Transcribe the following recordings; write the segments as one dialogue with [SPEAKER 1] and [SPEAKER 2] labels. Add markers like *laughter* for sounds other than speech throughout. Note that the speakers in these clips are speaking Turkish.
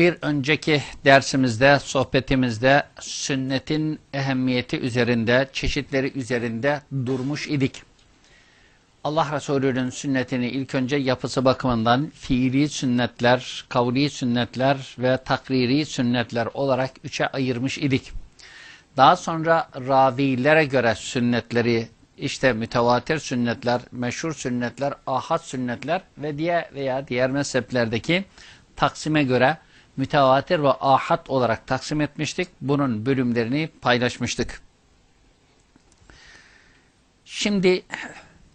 [SPEAKER 1] Bir önceki dersimizde, sohbetimizde sünnetin ehemmiyeti üzerinde, çeşitleri üzerinde durmuş idik. Allah Resulü'nün sünnetini ilk önce yapısı bakımından fiili sünnetler, kavli sünnetler ve takriri sünnetler olarak üçe ayırmış idik. Daha sonra ravilere göre sünnetleri işte mütevatir sünnetler, meşhur sünnetler, ahad sünnetler ve diğer veya diğer mezheplerdeki taksime göre mütevatir ve ahad olarak taksim etmiştik. Bunun bölümlerini paylaşmıştık. Şimdi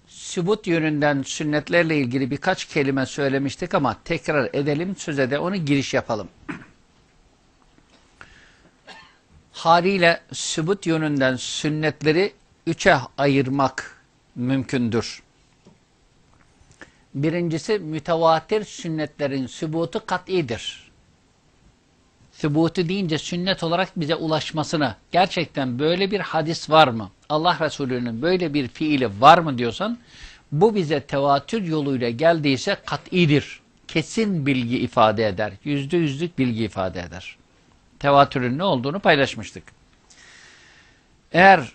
[SPEAKER 1] sübut yönünden sünnetlerle ilgili birkaç kelime söylemiştik ama tekrar edelim söze de onu giriş yapalım. Haliyle sübut yönünden sünnetleri üçe ayırmak mümkündür. Birincisi mütevatir sünnetlerin sübutu kat'idir. Sübutu deyince sünnet olarak bize ulaşmasını gerçekten böyle bir hadis var mı? Allah Resulü'nün böyle bir fiili var mı diyorsan bu bize tevatür yoluyla geldiyse kat'idir. Kesin bilgi ifade eder. Yüzde yüzlük bilgi ifade eder. Tevatürün ne olduğunu paylaşmıştık. Eğer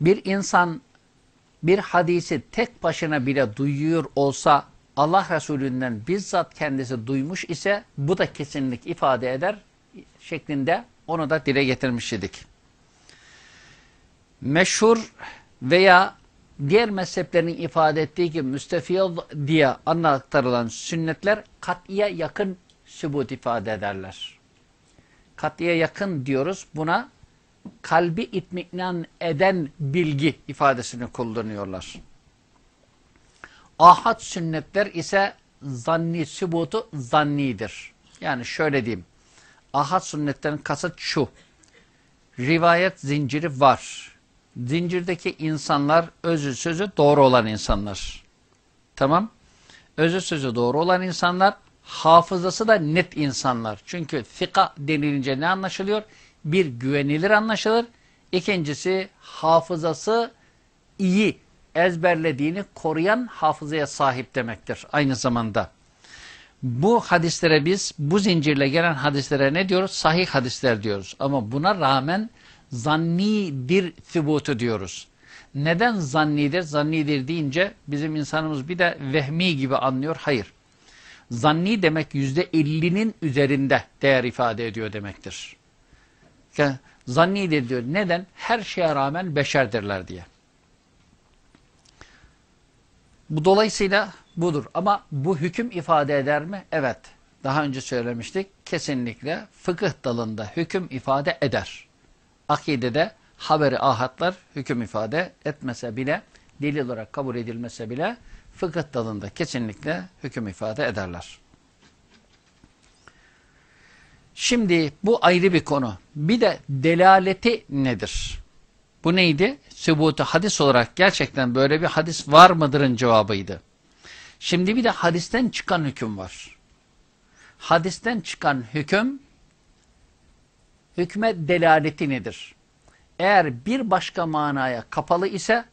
[SPEAKER 1] bir insan bir hadisi tek başına bile duyuyor olsa Allah Resulü'nden bizzat kendisi duymuş ise bu da kesinlik ifade eder şeklinde onu da dile getirmiş idik. Meşhur veya diğer mezheplerin ifade ettiği gibi müstefiyad diye anlattırılan sünnetler kat'iye yakın sübut ifade ederler. Kat'iye yakın diyoruz buna kalbi itmiknan eden bilgi ifadesini kullanıyorlar. Ahad sünnetler ise zanni sübutu zannidir. Yani şöyle diyeyim. Ahad sünnetlerin kasıt şu. Rivayet zinciri var. Zincirdeki insanlar özü sözü doğru olan insanlar. Tamam. Özü sözü doğru olan insanlar, hafızası da net insanlar. Çünkü fika denilince ne anlaşılıyor? Bir güvenilir anlaşılır. İkincisi hafızası iyi ezberlediğini koruyan hafızaya sahip demektir aynı zamanda. Bu hadislere biz bu zincirle gelen hadislere ne diyoruz? Sahih hadisler diyoruz. Ama buna rağmen zannidir sübutu diyoruz. Neden zannidir? Zannidir deyince bizim insanımız bir de vehmi gibi anlıyor. Hayır. Zanni demek yüzde ellinin üzerinde değer ifade ediyor demektir. Zannidir diyor. Neden? Her şeye rağmen beşerdirler diye. Bu dolayısıyla budur. Ama bu hüküm ifade eder mi? Evet. Daha önce söylemiştik. Kesinlikle fıkıh dalında hüküm ifade eder. Akidede haberi ahatlar hüküm ifade etmese bile, delil olarak kabul edilmese bile fıkıh dalında kesinlikle hüküm ifade ederler. Şimdi bu ayrı bir konu. Bir de delaleti nedir? Bu neydi? Sübutu hadis olarak gerçekten böyle bir hadis var mıdırın cevabıydı. Şimdi bir de hadisten çıkan hüküm var. Hadisten çıkan hüküm, hükme delaleti nedir? Eğer bir başka manaya kapalı ise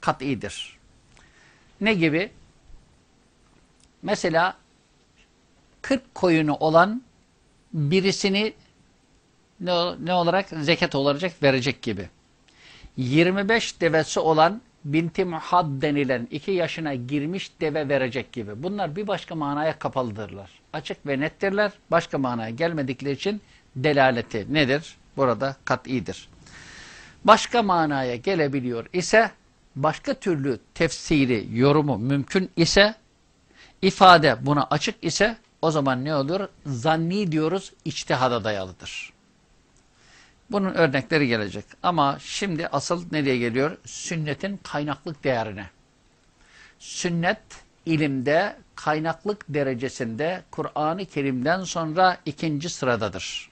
[SPEAKER 1] kat'idir. Ne gibi? Mesela 40 koyunu olan birisini ne, ne olarak? Zekat olarak verecek gibi. 25 devesi olan binti muhad denilen iki yaşına girmiş deve verecek gibi. Bunlar bir başka manaya kapalıdırlar. Açık ve nettirler. Başka manaya gelmedikleri için delaleti nedir? Burada kat'idir. Başka manaya gelebiliyor ise başka türlü tefsiri, yorumu mümkün ise ifade buna açık ise o zaman ne olur? Zanni diyoruz, içtihada dayalıdır. Bunun örnekleri gelecek. Ama şimdi asıl nereye geliyor? Sünnetin kaynaklık değerine. Sünnet ilimde kaynaklık derecesinde Kur'an-ı Kerim'den sonra ikinci sıradadır.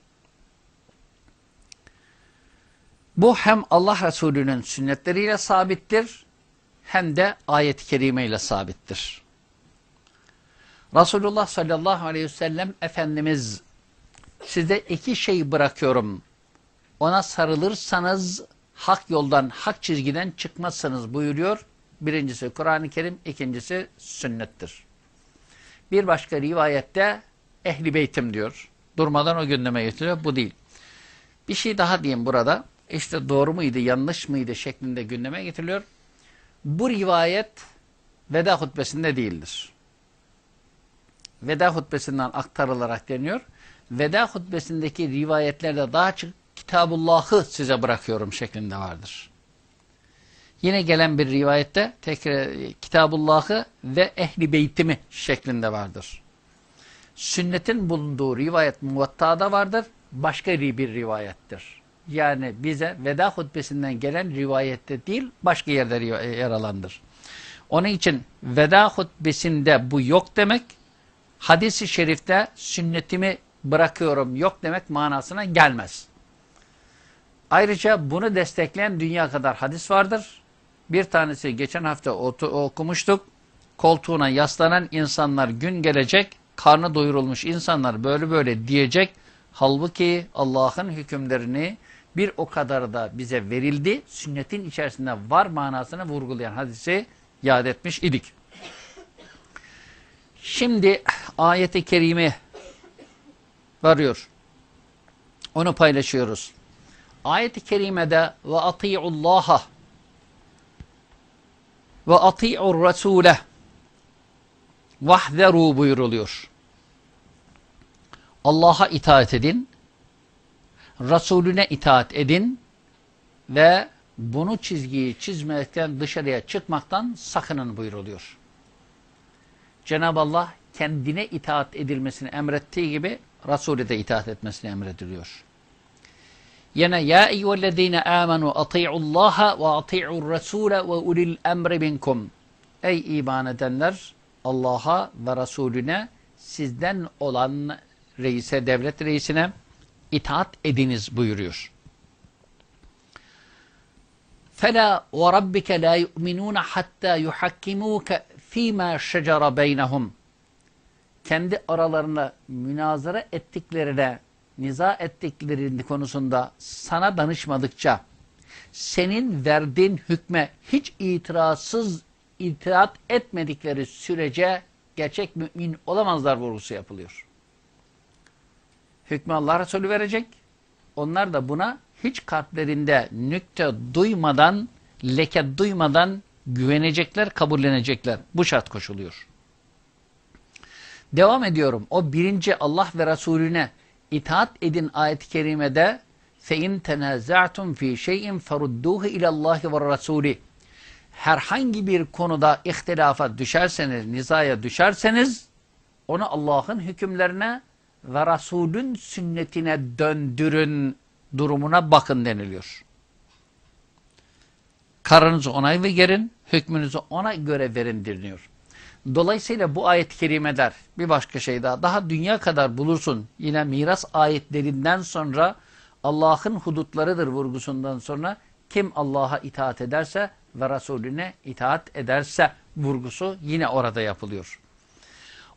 [SPEAKER 1] Bu hem Allah Resulü'nün sünnetleriyle sabittir hem de ayet-i kerime ile sabittir. Resulullah sallallahu aleyhi ve sellem Efendimiz size iki şey bırakıyorum ona sarılırsanız hak yoldan, hak çizgiden çıkmazsanız buyuruyor. Birincisi Kur'an-ı Kerim, ikincisi sünnettir. Bir başka rivayette ehli beytim diyor. Durmadan o gündeme getiriyor. Bu değil. Bir şey daha diyeyim burada. İşte doğru muydu, yanlış mıydı şeklinde gündeme getiriliyor. Bu rivayet veda hutbesinde değildir. Veda hutbesinden aktarılarak deniyor. Veda hutbesindeki rivayetlerde daha açık Kitabullah'ı size bırakıyorum şeklinde vardır. Yine gelen bir rivayette tekrar Kitabullah'ı ve Ehli Beytimi şeklinde vardır. Sünnetin bulunduğu rivayet muvattada vardır. Başka bir rivayettir. Yani bize veda hutbesinden gelen rivayette değil başka yerde yer alandır. Onun için veda hutbesinde bu yok demek hadisi şerifte sünnetimi bırakıyorum yok demek manasına gelmez. Ayrıca bunu destekleyen dünya kadar hadis vardır. Bir tanesi geçen hafta okumuştuk. Koltuğuna yaslanan insanlar gün gelecek, karnı doyurulmuş insanlar böyle böyle diyecek. Halbuki Allah'ın hükümlerini bir o kadar da bize verildi. Sünnetin içerisinde var manasını vurgulayan hadisi yad etmiş idik. Şimdi ayeti kerime varıyor. Onu paylaşıyoruz. Ayet-i kerimede ve ati'ullaha ve ati'ur rasule vahzeru buyuruluyor. Allah'a itaat edin, Resulüne itaat edin ve bunu çizgiyi çizmekten dışarıya çıkmaktan sakının buyuruluyor. Cenab-ı Allah kendine itaat edilmesini emrettiği gibi Resulü de itaat etmesini emrediliyor. Yine ya eyyühellezine amenu ati'ullaha ve ati'ur rasule ve ulil emri minkum. Ey iman edenler Allah'a ve Resulüne sizden olan reise, devlet reisine itaat ediniz buyuruyor. فَلَا وَرَبِّكَ لَا يُؤْمِنُونَ حَتَّى يُحَكِّمُوكَ ف۪ي مَا شَجَرَ بَيْنَهُمْ Kendi aralarında münazara ettiklerine niza ettikleri konusunda sana danışmadıkça senin verdiğin hükme hiç itirazsız itaat etmedikleri sürece gerçek mümin olamazlar vurgusu yapılıyor. Hükmü Allah Resulü verecek. Onlar da buna hiç kalplerinde nükte duymadan, leke duymadan güvenecekler, kabullenecekler. Bu şart koşuluyor. Devam ediyorum. O birinci Allah ve Resulüne itaat edin ayet-i kerimede فَاِنْ تَنَازَعْتُمْ ف۪ي شَيْءٍ فَرُدُّوهُ اِلَى اللّٰهِ وَالرَّسُولِ Herhangi bir konuda ihtilafa düşerseniz, nizaya düşerseniz onu Allah'ın hükümlerine ve Resulün sünnetine döndürün durumuna bakın deniliyor. Kararınızı onay ve gerin, hükmünüzü ona göre verin deniliyor. Dolayısıyla bu ayet-i kerimeler bir başka şey daha. Daha dünya kadar bulursun. Yine miras ayetlerinden sonra Allah'ın hudutlarıdır vurgusundan sonra kim Allah'a itaat ederse ve Resulüne itaat ederse vurgusu yine orada yapılıyor.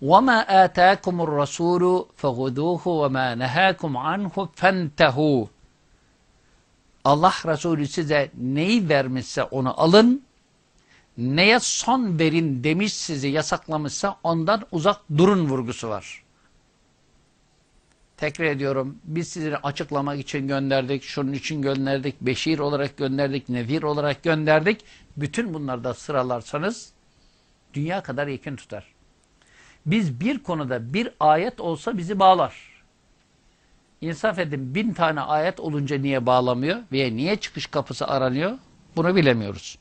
[SPEAKER 1] وَمَا آتَاكُمُ الرَّسُولُ فَغُدُوهُ وَمَا نَهَاكُمْ عَنْهُ فَانْتَهُوا Allah Resulü size neyi vermişse onu alın, neye son verin demiş sizi yasaklamışsa ondan uzak durun vurgusu var. Tekrar ediyorum biz sizi açıklamak için gönderdik, şunun için gönderdik, beşir olarak gönderdik, nevir olarak gönderdik. Bütün bunlarda sıralarsanız dünya kadar yakın tutar. Biz bir konuda bir ayet olsa bizi bağlar. İnsaf edin bin tane ayet olunca niye bağlamıyor veya niye çıkış kapısı aranıyor bunu bilemiyoruz.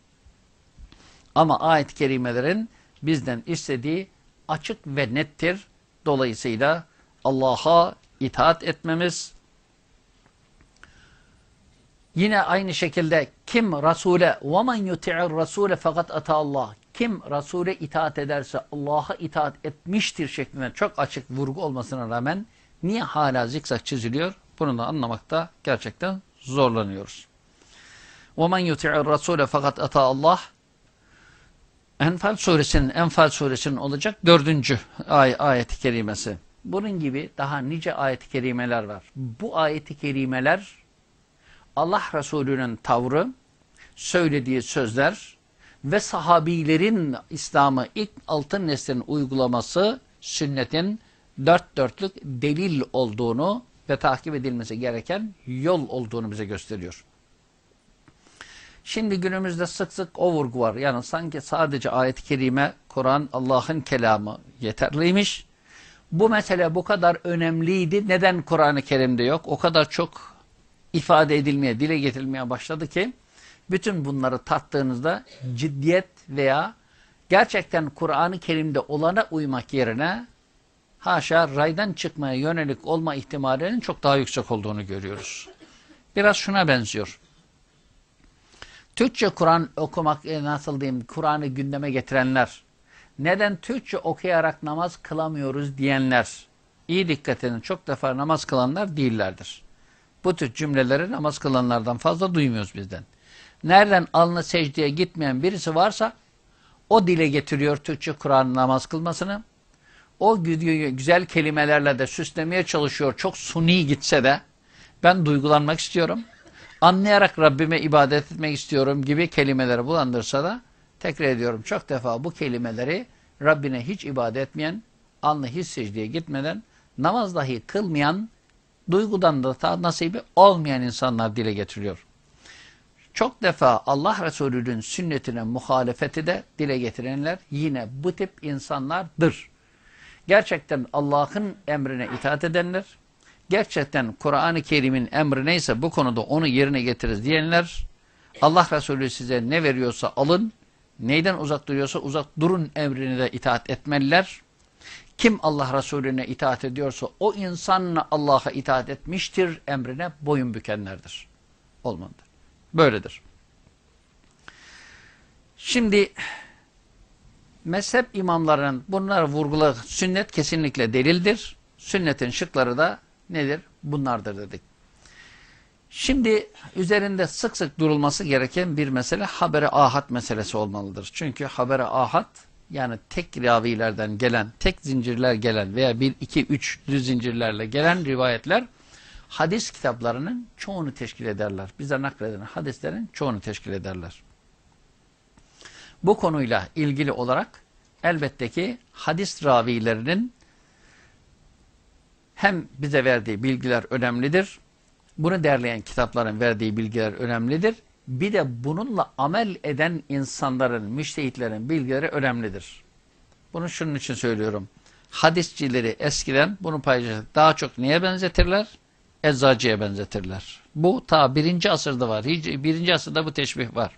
[SPEAKER 1] Ama ayet-i kerimelerin bizden istediği açık ve nettir. Dolayısıyla Allah'a itaat etmemiz, yine aynı şekilde kim Resul'e وَمَنْ يُتِعِرْ رَسُولَ fakat ata Allah kim Resul'e itaat ederse Allah'a itaat etmiştir şeklinde çok açık vurgu olmasına rağmen niye hala zikzak çiziliyor? Bunu da anlamakta gerçekten zorlanıyoruz. وَمَنْ يُتِعِرْ رَسُولَ fakat ata Allah Enfal suresinin, Enfal suresinin olacak dördüncü ay, ayet-i kerimesi. Bunun gibi daha nice ayet-i kerimeler var. Bu ayet-i kerimeler Allah Resulü'nün tavrı, söylediği sözler ve sahabilerin İslam'ı ilk altın neslin uygulaması sünnetin dört dörtlük delil olduğunu ve takip edilmesi gereken yol olduğunu bize gösteriyor. Şimdi günümüzde sık sık o vurgu var. Yani sanki sadece ayet-i kerime, Kur'an, Allah'ın kelamı yeterliymiş. Bu mesele bu kadar önemliydi. Neden Kur'an-ı Kerim'de yok? O kadar çok ifade edilmeye, dile getirilmeye başladı ki bütün bunları tattığınızda ciddiyet veya gerçekten Kur'an-ı Kerim'de olana uymak yerine haşa raydan çıkmaya yönelik olma ihtimalinin çok daha yüksek olduğunu görüyoruz. Biraz şuna benziyor. Türkçe Kur'an okumak e, nasıl diyeyim Kur'an'ı gündeme getirenler neden Türkçe okuyarak namaz kılamıyoruz diyenler iyi dikkat edin çok defa namaz kılanlar değillerdir. Bu tür cümleleri namaz kılanlardan fazla duymuyoruz bizden. Nereden alnı secdeye gitmeyen birisi varsa o dile getiriyor Türkçe Kur'an namaz kılmasını. O güzel kelimelerle de süslemeye çalışıyor. Çok suni gitse de ben duygulanmak istiyorum. Anlayarak Rabbime ibadet etmek istiyorum gibi kelimeleri bulandırsa da tekrar ediyorum çok defa bu kelimeleri Rabbine hiç ibadet etmeyen, alnı hiç secdeye gitmeden, namaz dahi kılmayan, duygudan da ta nasibi olmayan insanlar dile getiriyor. Çok defa Allah Resulü'nün sünnetine muhalefeti de dile getirenler yine bu tip insanlardır. Gerçekten Allah'ın emrine itaat edenler, gerçekten Kur'an-ı Kerim'in emri neyse bu konuda onu yerine getiririz diyenler, Allah Resulü size ne veriyorsa alın, neyden uzak duruyorsa uzak durun emrine de itaat etmeliler. Kim Allah Resulüne itaat ediyorsa o insanla Allah'a itaat etmiştir, emrine boyun bükenlerdir. Olmalıdır. Böyledir. Şimdi mezhep imamlarının bunlar vurguladığı sünnet kesinlikle delildir. Sünnetin şıkları da nedir? Bunlardır dedik. Şimdi üzerinde sık sık durulması gereken bir mesele habere ahad meselesi olmalıdır. Çünkü habere ahad yani tek ravilerden gelen, tek zincirler gelen veya bir, iki, üç düz zincirlerle gelen rivayetler hadis kitaplarının çoğunu teşkil ederler. Bize nakleden hadislerin çoğunu teşkil ederler. Bu konuyla ilgili olarak elbette ki hadis ravilerinin hem bize verdiği bilgiler önemlidir. Bunu derleyen kitapların verdiği bilgiler önemlidir. Bir de bununla amel eden insanların, müştehitlerin bilgileri önemlidir. Bunu şunun için söylüyorum. Hadisçileri eskiden bunu paylaşır. Daha çok neye benzetirler? Eczacıya benzetirler. Bu ta birinci asırda var. Birinci asırda bu teşbih var.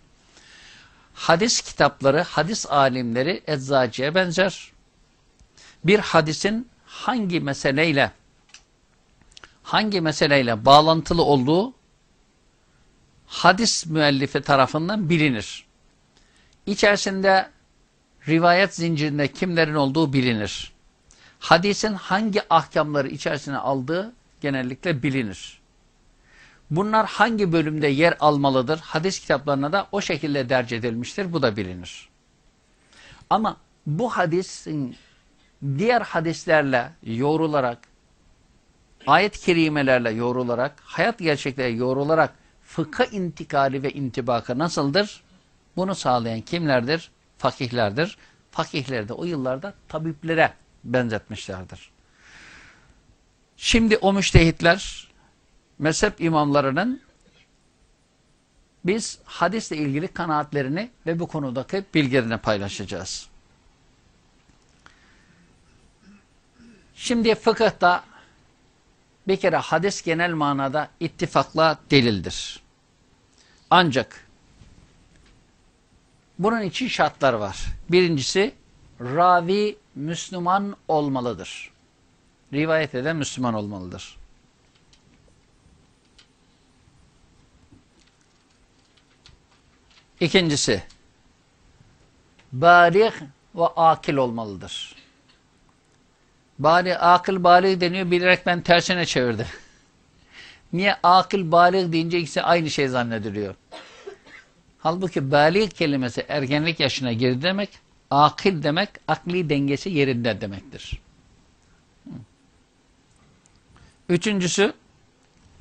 [SPEAKER 1] Hadis kitapları, hadis alimleri eczacıya benzer. Bir hadisin hangi meseleyle hangi meseleyle bağlantılı olduğu hadis müellifi tarafından bilinir. İçerisinde rivayet zincirinde kimlerin olduğu bilinir. Hadisin hangi ahkamları içerisine aldığı genellikle bilinir. Bunlar hangi bölümde yer almalıdır? Hadis kitaplarına da o şekilde derc edilmiştir. Bu da bilinir. Ama bu hadisin diğer hadislerle yoğrularak, ayet-i kerimelerle yoğrularak, hayat gerçekleri yoğrularak fıkha intikali ve intibakı nasıldır? Bunu sağlayan kimlerdir? Fakihlerdir. Fakihler de o yıllarda tabiplere benzetmişlerdir. Şimdi o müştehitler, mezhep imamlarının biz hadisle ilgili kanaatlerini ve bu konudaki bilgilerini paylaşacağız. Şimdi fıkıhta bir kere hadis genel manada ittifakla delildir. Ancak bunun için şartlar var. Birincisi ravi Müslüman olmalıdır. Rivayet eden Müslüman olmalıdır. İkincisi balik ve akil olmalıdır. Bali, akıl balik deniyor bilerek ben tersine çevirdim. Niye akıl balik deyince ikisi aynı şey zannediliyor. Halbuki balik kelimesi ergenlik yaşına girdi demek, akil demek akli dengesi yerinde demektir. Üçüncüsü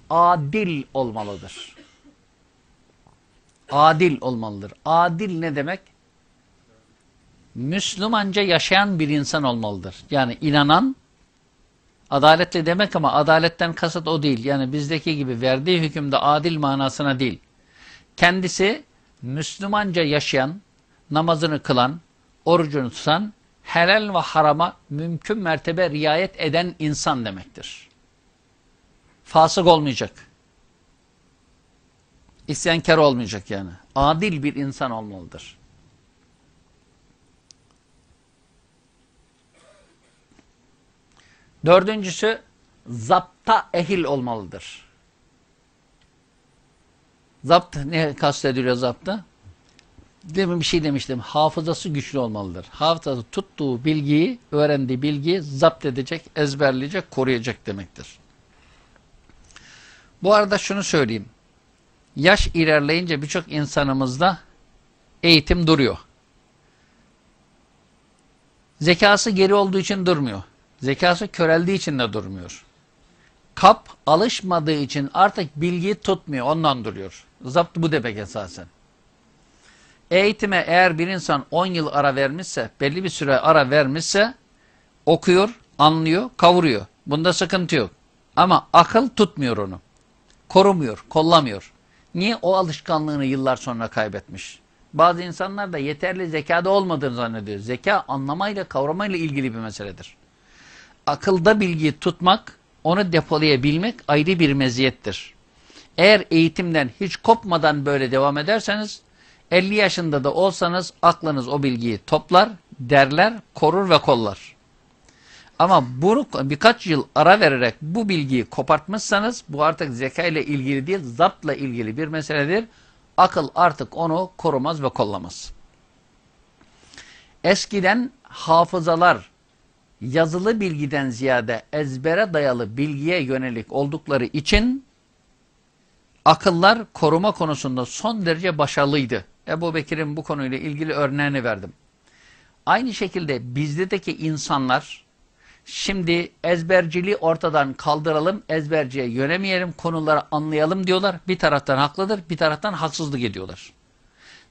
[SPEAKER 1] adil olmalıdır. Adil olmalıdır. Adil ne demek? Müslümanca yaşayan bir insan olmalıdır. Yani inanan, adaletli demek ama adaletten kasıt o değil. Yani bizdeki gibi verdiği hükümde adil manasına değil. Kendisi Müslümanca yaşayan, namazını kılan, orucunu tutan, helal ve harama mümkün mertebe riayet eden insan demektir. Fasık olmayacak. İsyankar olmayacak yani. Adil bir insan olmalıdır. Dördüncüsü zapta ehil olmalıdır. Zapt ne kastediliyor zapta? Demin bir şey demiştim. Hafızası güçlü olmalıdır. Hafızası tuttuğu bilgiyi, öğrendiği bilgiyi zapt edecek, ezberleyecek, koruyacak demektir. Bu arada şunu söyleyeyim. Yaş ilerleyince birçok insanımızda eğitim duruyor. Zekası geri olduğu için durmuyor. Zekası köreldiği için de durmuyor. Kap alışmadığı için artık bilgiyi tutmuyor. Ondan duruyor. Zapt bu demek esasen. Eğitime eğer bir insan 10 yıl ara vermişse, belli bir süre ara vermişse okuyor, anlıyor, kavuruyor. Bunda sıkıntı yok. Ama akıl tutmuyor onu. Korumuyor, kollamıyor. Niye? O alışkanlığını yıllar sonra kaybetmiş. Bazı insanlar da yeterli zekada olmadığını zannediyor. Zeka anlamayla, kavramayla ilgili bir meseledir. Akılda bilgiyi tutmak, onu depolayabilmek ayrı bir meziyettir. Eğer eğitimden hiç kopmadan böyle devam ederseniz 50 yaşında da olsanız aklınız o bilgiyi toplar, derler, korur ve kollar. Ama bunu birkaç yıl ara vererek bu bilgiyi kopartmışsanız bu artık zeka ile ilgili değil, zaptla ilgili bir meseledir. Akıl artık onu korumaz ve kollamaz. Eskiden hafızalar yazılı bilgiden ziyade ezbere dayalı bilgiye yönelik oldukları için akıllar koruma konusunda son derece başarılıydı. Ebu Bekir'in bu konuyla ilgili örneğini verdim. Aynı şekilde bizdeki insanlar şimdi ezberciliği ortadan kaldıralım, ezberciye yönemeyelim, konuları anlayalım diyorlar. Bir taraftan haklıdır, bir taraftan haksızlık ediyorlar.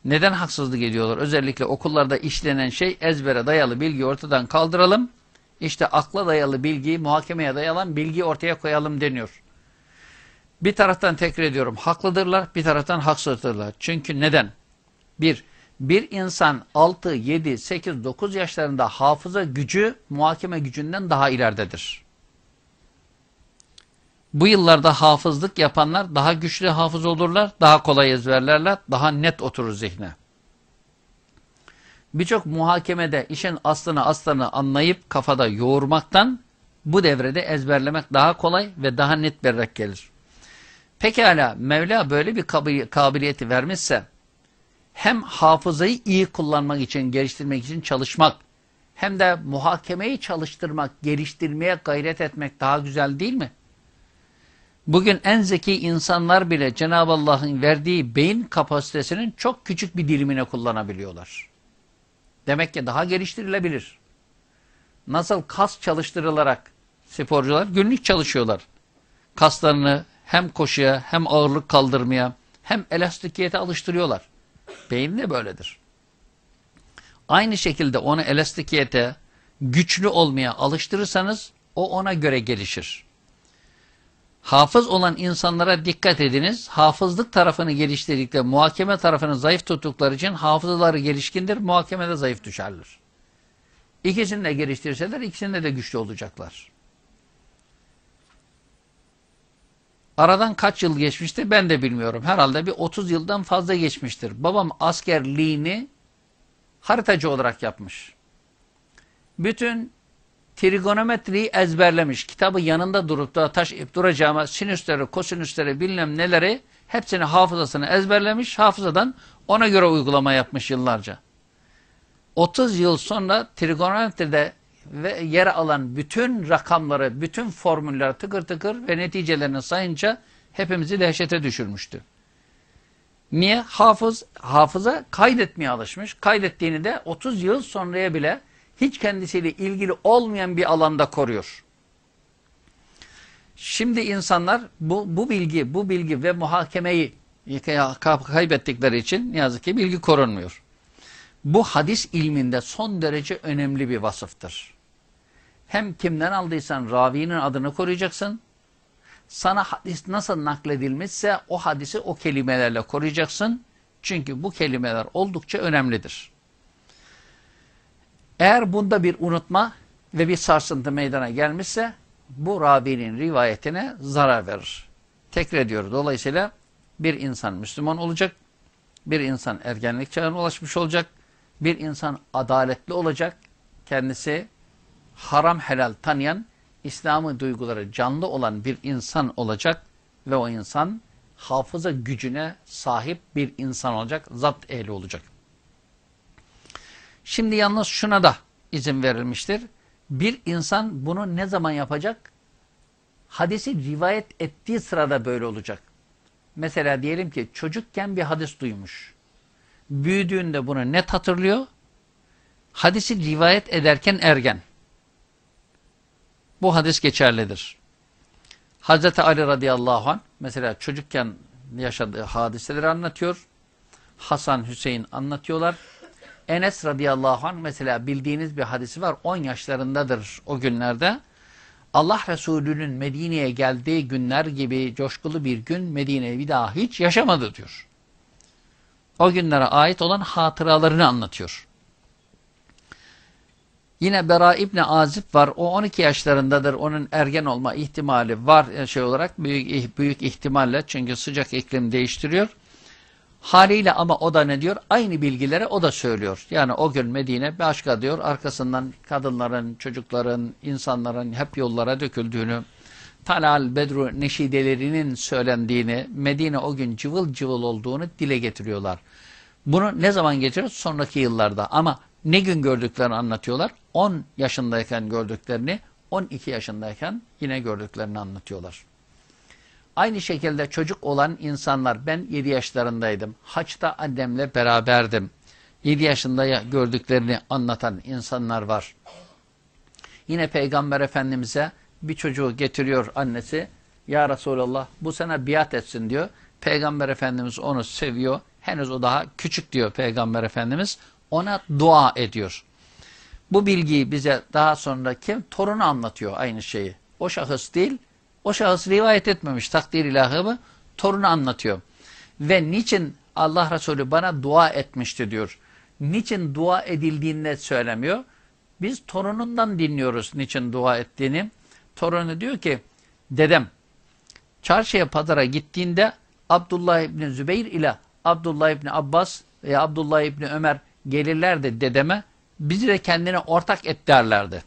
[SPEAKER 1] Neden haksızlık ediyorlar? Özellikle okullarda işlenen şey ezbere dayalı bilgi ortadan kaldıralım. İşte akla dayalı bilgiyi, muhakemeye dayalı bilgiyi ortaya koyalım deniyor. Bir taraftan tekrar ediyorum haklıdırlar, bir taraftan haksızdırlar. Çünkü neden? Bir, bir insan 6, 7, 8, 9 yaşlarında hafıza gücü muhakeme gücünden daha ileridedir. Bu yıllarda hafızlık yapanlar daha güçlü hafız olurlar, daha kolay ezberlerler, daha net oturur zihne. Birçok muhakemede işin aslını aslını anlayıp kafada yoğurmaktan bu devrede ezberlemek daha kolay ve daha net berrak gelir. Pekala Mevla böyle bir kabiliyeti vermişse hem hafızayı iyi kullanmak için, geliştirmek için çalışmak hem de muhakemeyi çalıştırmak, geliştirmeye gayret etmek daha güzel değil mi? Bugün en zeki insanlar bile Cenab-ı Allah'ın verdiği beyin kapasitesinin çok küçük bir dilimine kullanabiliyorlar. Demek ki daha geliştirilebilir. Nasıl kas çalıştırılarak sporcular günlük çalışıyorlar. Kaslarını hem koşuya hem ağırlık kaldırmaya hem elastikiyete alıştırıyorlar. Beyin de böyledir. Aynı şekilde onu elastikiyete, güçlü olmaya alıştırırsanız o ona göre gelişir. Hafız olan insanlara dikkat ediniz. Hafızlık tarafını geliştirdikleri, muhakeme tarafını zayıf tuttukları için hafızaları gelişkindir, muhakemede zayıf düşerler. İkisini de geliştirseler ikisinde de güçlü olacaklar. Aradan kaç yıl geçmişti ben de bilmiyorum. Herhalde bir 30 yıldan fazla geçmiştir. Babam askerliğini haritacı olarak yapmış. Bütün trigonometriyi ezberlemiş. Kitabı yanında durup da taşıyıp duracağıma sinüsleri, kosinüsleri bilmem neleri hepsini hafızasını ezberlemiş. Hafızadan ona göre uygulama yapmış yıllarca. 30 yıl sonra trigonometride ve yer alan bütün rakamları, bütün formülleri tıkır tıkır ve neticelerini sayınca hepimizi dehşete düşürmüştü. Niye? Hafız, hafıza kaydetmeye alışmış. Kaydettiğini de 30 yıl sonraya bile hiç kendisiyle ilgili olmayan bir alanda koruyor. Şimdi insanlar bu, bu bilgi, bu bilgi ve muhakemeyi kaybettikleri için ne yazık ki bilgi korunmuyor. Bu hadis ilminde son derece önemli bir vasıftır. Hem kimden aldıysan ravinin adını koruyacaksın. Sana hadis nasıl nakledilmişse o hadisi o kelimelerle koruyacaksın. Çünkü bu kelimeler oldukça önemlidir. Eğer bunda bir unutma ve bir sarsıntı meydana gelmişse bu ravinin rivayetine zarar verir. Tekrar ediyor. Dolayısıyla bir insan Müslüman olacak, bir insan ergenlik çağına ulaşmış olacak, bir insan adaletli olacak, kendisi haram helal tanıyan, İslam'ı duyguları canlı olan bir insan olacak ve o insan hafıza gücüne sahip bir insan olacak, zapt ehli olacak. Şimdi yalnız şuna da izin verilmiştir. Bir insan bunu ne zaman yapacak? Hadisi rivayet ettiği sırada böyle olacak. Mesela diyelim ki çocukken bir hadis duymuş. Büyüdüğünde bunu net hatırlıyor. Hadisi rivayet ederken ergen. Bu hadis geçerlidir. Hazreti Ali radıyallahu anh mesela çocukken yaşadığı hadiseleri anlatıyor. Hasan, Hüseyin anlatıyorlar. Enes radıyallahu anh mesela bildiğiniz bir hadisi var. 10 yaşlarındadır o günlerde. Allah Resulü'nün Medine'ye geldiği günler gibi coşkulu bir gün Medine'ye bir daha hiç yaşamadı diyor. O günlere ait olan hatıralarını anlatıyor. Yine Bera İbni Azib var. O 12 yaşlarındadır. Onun ergen olma ihtimali var e, şey olarak büyük büyük ihtimalle çünkü sıcak iklim değiştiriyor. Haliyle ama o da ne diyor? Aynı bilgileri o da söylüyor. Yani o gün Medine başka diyor. Arkasından kadınların, çocukların, insanların hep yollara döküldüğünü, Talal Bedru neşidelerinin söylendiğini, Medine o gün cıvıl cıvıl olduğunu dile getiriyorlar. Bunu ne zaman getiriyor? Sonraki yıllarda. Ama ne gün gördüklerini anlatıyorlar. 10 yaşındayken gördüklerini, 12 yaşındayken yine gördüklerini anlatıyorlar. Aynı şekilde çocuk olan insanlar, ben 7 yaşlarındaydım. Haçta annemle beraberdim. 7 yaşında gördüklerini anlatan insanlar var. Yine Peygamber Efendimiz'e bir çocuğu getiriyor annesi. Ya Resulallah bu sana biat etsin diyor. Peygamber Efendimiz onu seviyor. Henüz o daha küçük diyor Peygamber Efendimiz. Ona dua ediyor. Bu bilgiyi bize daha sonra kim? Torunu anlatıyor aynı şeyi. O şahıs değil, o şahıs rivayet etmemiş takdir ilahı torunu anlatıyor. Ve niçin Allah Resulü bana dua etmişti diyor. Niçin dua edildiğini söylemiyor. Biz torunundan dinliyoruz niçin dua ettiğini. Torunu diyor ki dedem çarşıya pazara gittiğinde Abdullah İbni Zübeyir ile Abdullah İbni Abbas veya Abdullah İbni Ömer gelirlerdi dedeme bizi de kendine ortak et derlerdi.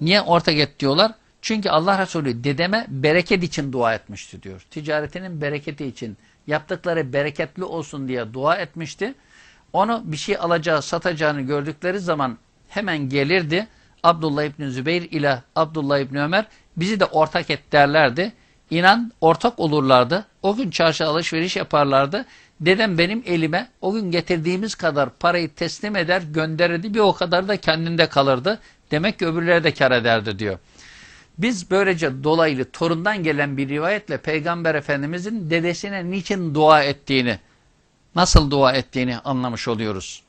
[SPEAKER 1] Niye ortak et diyorlar? Çünkü Allah Resulü dedeme bereket için dua etmişti diyor. Ticaretinin bereketi için yaptıkları bereketli olsun diye dua etmişti. Onu bir şey alacağı, satacağını gördükleri zaman hemen gelirdi. Abdullah İbni Zübeyir ile Abdullah İbni Ömer bizi de ortak et derlerdi. İnan ortak olurlardı. O gün çarşı alışveriş yaparlardı. Dedem benim elime o gün getirdiğimiz kadar parayı teslim eder gönderirdi. Bir o kadar da kendinde kalırdı. Demek ki öbürleri de kar ederdi diyor. Biz böylece dolaylı torundan gelen bir rivayetle Peygamber Efendimizin dedesine niçin dua ettiğini, nasıl dua ettiğini anlamış oluyoruz.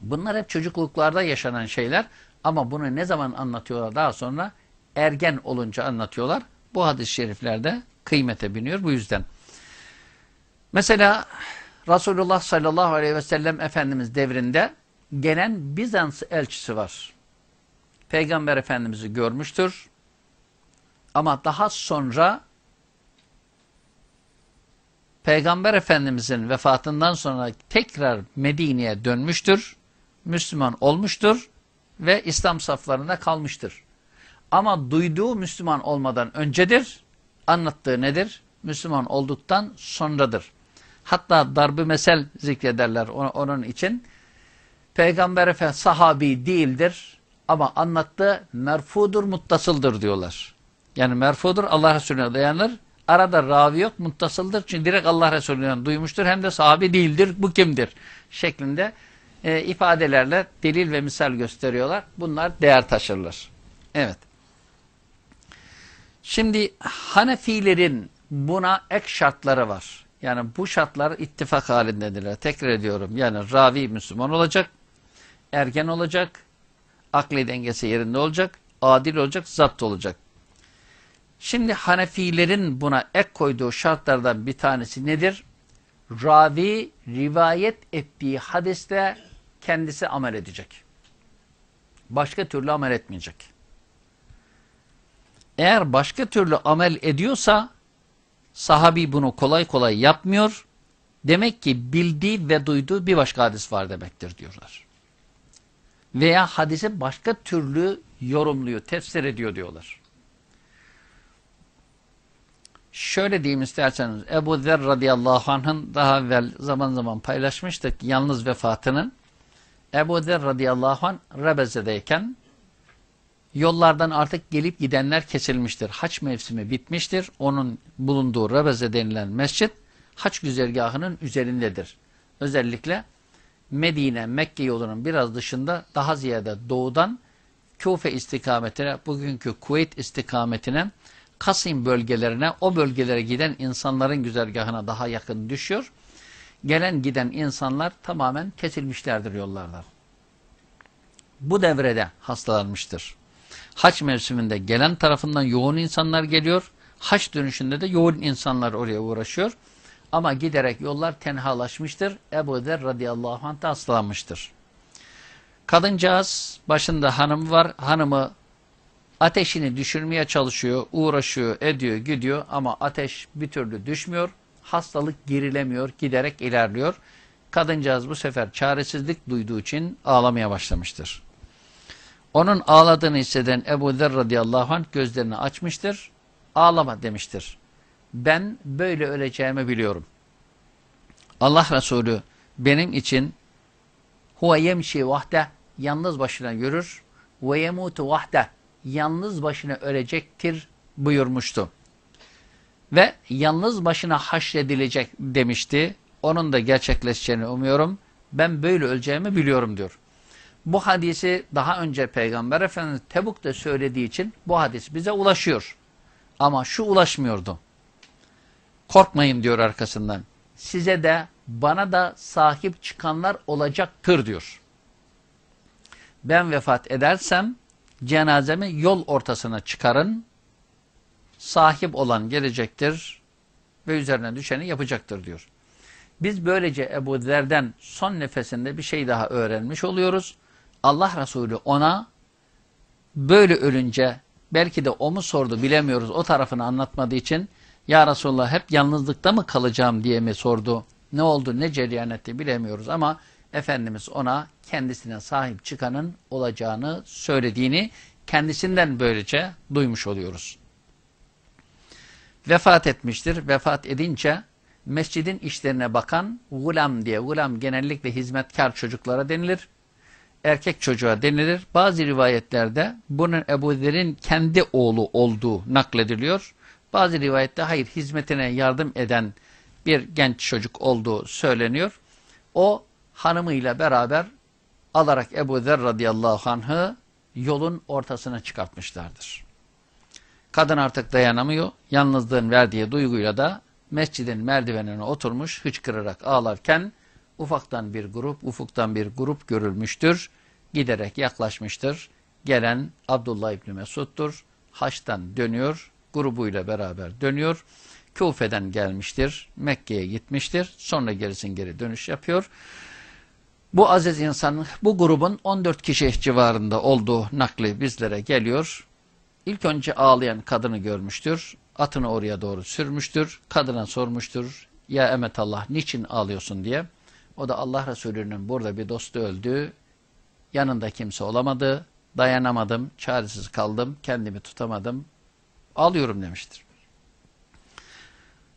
[SPEAKER 1] Bunlar hep çocukluklarda yaşanan şeyler ama bunu ne zaman anlatıyorlar daha sonra? Ergen olunca anlatıyorlar. Bu hadis-i şeriflerde kıymete biniyor bu yüzden. Mesela Resulullah sallallahu aleyhi ve sellem Efendimiz devrinde gelen Bizans elçisi var. Peygamber Efendimiz'i görmüştür. Ama daha sonra Peygamber Efendimiz'in vefatından sonra tekrar Medine'ye dönmüştür. Müslüman olmuştur ve İslam saflarında kalmıştır. Ama duyduğu Müslüman olmadan öncedir. Anlattığı nedir? Müslüman olduktan sonradır. Hatta darbe mesel zikrederler onun için. Peygamber Efendimiz sahabi değildir ama anlattığı merfudur, muttasıldır diyorlar. Yani merfudur, Allah Resulüne dayanır. Arada ravi yok, muttasıldır. Çünkü direkt Allah Resulü'nden duymuştur. Hem de sahabi değildir, bu kimdir? Şeklinde e, ifadelerle delil ve misal gösteriyorlar. Bunlar değer taşırlar. Evet. Şimdi Hanefilerin buna ek şartları var. Yani bu şartlar ittifak halindedirler. Tekrar ediyorum. Yani ravi Müslüman olacak, ergen olacak, akli dengesi yerinde olacak, adil olacak, zapt olacak. Şimdi Hanefilerin buna ek koyduğu şartlardan bir tanesi nedir? Ravi rivayet ettiği hadiste kendisi amel edecek. Başka türlü amel etmeyecek. Eğer başka türlü amel ediyorsa sahabi bunu kolay kolay yapmıyor. Demek ki bildiği ve duyduğu bir başka hadis var demektir diyorlar. Veya hadisi başka türlü yorumluyor, tefsir ediyor diyorlar. Şöyle diyeyim isterseniz Ebu Zer radıyallahu anh'ın daha evvel zaman zaman paylaşmıştık yalnız vefatının. Ebu Zer radıyallahu anh Rebeze'deyken yollardan artık gelip gidenler kesilmiştir. Haç mevsimi bitmiştir. Onun bulunduğu Rebeze denilen mescit haç güzergahının üzerindedir. Özellikle Medine, Mekke yolunun biraz dışında daha ziyade doğudan Kufe istikametine, bugünkü Kuveyt istikametine, Kasım bölgelerine, o bölgelere giden insanların güzergahına daha yakın düşüyor. Gelen giden insanlar tamamen kesilmişlerdir yollardan. Bu devrede hastalanmıştır. Haç mevsiminde gelen tarafından yoğun insanlar geliyor. Haç dönüşünde de yoğun insanlar oraya uğraşıyor. Ama giderek yollar tenhalaşmıştır. Ebu Zer radıyallahu anh da hastalanmıştır. Kadıncağız başında hanım var. Hanımı ateşini düşürmeye çalışıyor, uğraşıyor, ediyor, gidiyor ama ateş bir türlü düşmüyor. Hastalık gerilemiyor, giderek ilerliyor. Kadıncağız bu sefer çaresizlik duyduğu için ağlamaya başlamıştır. Onun ağladığını hisseden Ebu Zer radıyallahu anh gözlerini açmıştır. Ağlama demiştir. Ben böyle öleceğimi biliyorum. Allah Resulü benim için huve yemşi vahde yalnız başına yürür ve yemutu vahde yalnız başına ölecektir buyurmuştu. Ve yalnız başına haşredilecek demişti. Onun da gerçekleşeceğini umuyorum. Ben böyle öleceğimi biliyorum diyor. Bu hadisi daha önce Peygamber Efendimiz Tebuk'ta söylediği için bu hadis bize ulaşıyor. Ama şu ulaşmıyordu. Korkmayın diyor arkasından. Size de bana da sahip çıkanlar olacaktır diyor. Ben vefat edersem cenazemi yol ortasına çıkarın. Sahip olan gelecektir ve üzerine düşeni yapacaktır diyor. Biz böylece Ebu Zer'den son nefesinde bir şey daha öğrenmiş oluyoruz. Allah Resulü ona böyle ölünce belki de o mu sordu bilemiyoruz o tarafını anlatmadığı için ya Resulullah hep yalnızlıkta mı kalacağım diye mi sordu? Ne oldu ne cereyan etti bilemiyoruz ama Efendimiz ona kendisine sahip çıkanın olacağını söylediğini kendisinden böylece duymuş oluyoruz. Vefat etmiştir. Vefat edince mescidin işlerine bakan gulam diye, gulam genellikle hizmetkar çocuklara denilir. Erkek çocuğa denilir. Bazı rivayetlerde bunun Ebu Zer'in kendi oğlu olduğu naklediliyor. Bazı rivayette hayır hizmetine yardım eden bir genç çocuk olduğu söyleniyor. O hanımıyla beraber alarak Ebu Zer radıyallahu anh'ı yolun ortasına çıkartmışlardır. Kadın artık dayanamıyor. Yalnızlığın verdiği duyguyla da mescidin merdivenine oturmuş hıçkırarak ağlarken ufaktan bir grup, ufuktan bir grup görülmüştür. Giderek yaklaşmıştır. Gelen Abdullah İbni Mesud'dur. Haç'tan dönüyor. Grubuyla beraber dönüyor. Kufe'den gelmiştir. Mekke'ye gitmiştir. Sonra gerisin geri dönüş yapıyor. Bu aziz insanın, bu grubun 14 kişi civarında olduğu nakli bizlere geliyor. İlk önce ağlayan kadını görmüştür. Atını oraya doğru sürmüştür. Kadına sormuştur. Ya Emet Allah niçin ağlıyorsun diye. O da Allah Resulü'nün burada bir dostu öldü. Yanında kimse olamadı. Dayanamadım. Çaresiz kaldım. Kendimi tutamadım. Ağlıyorum demiştir.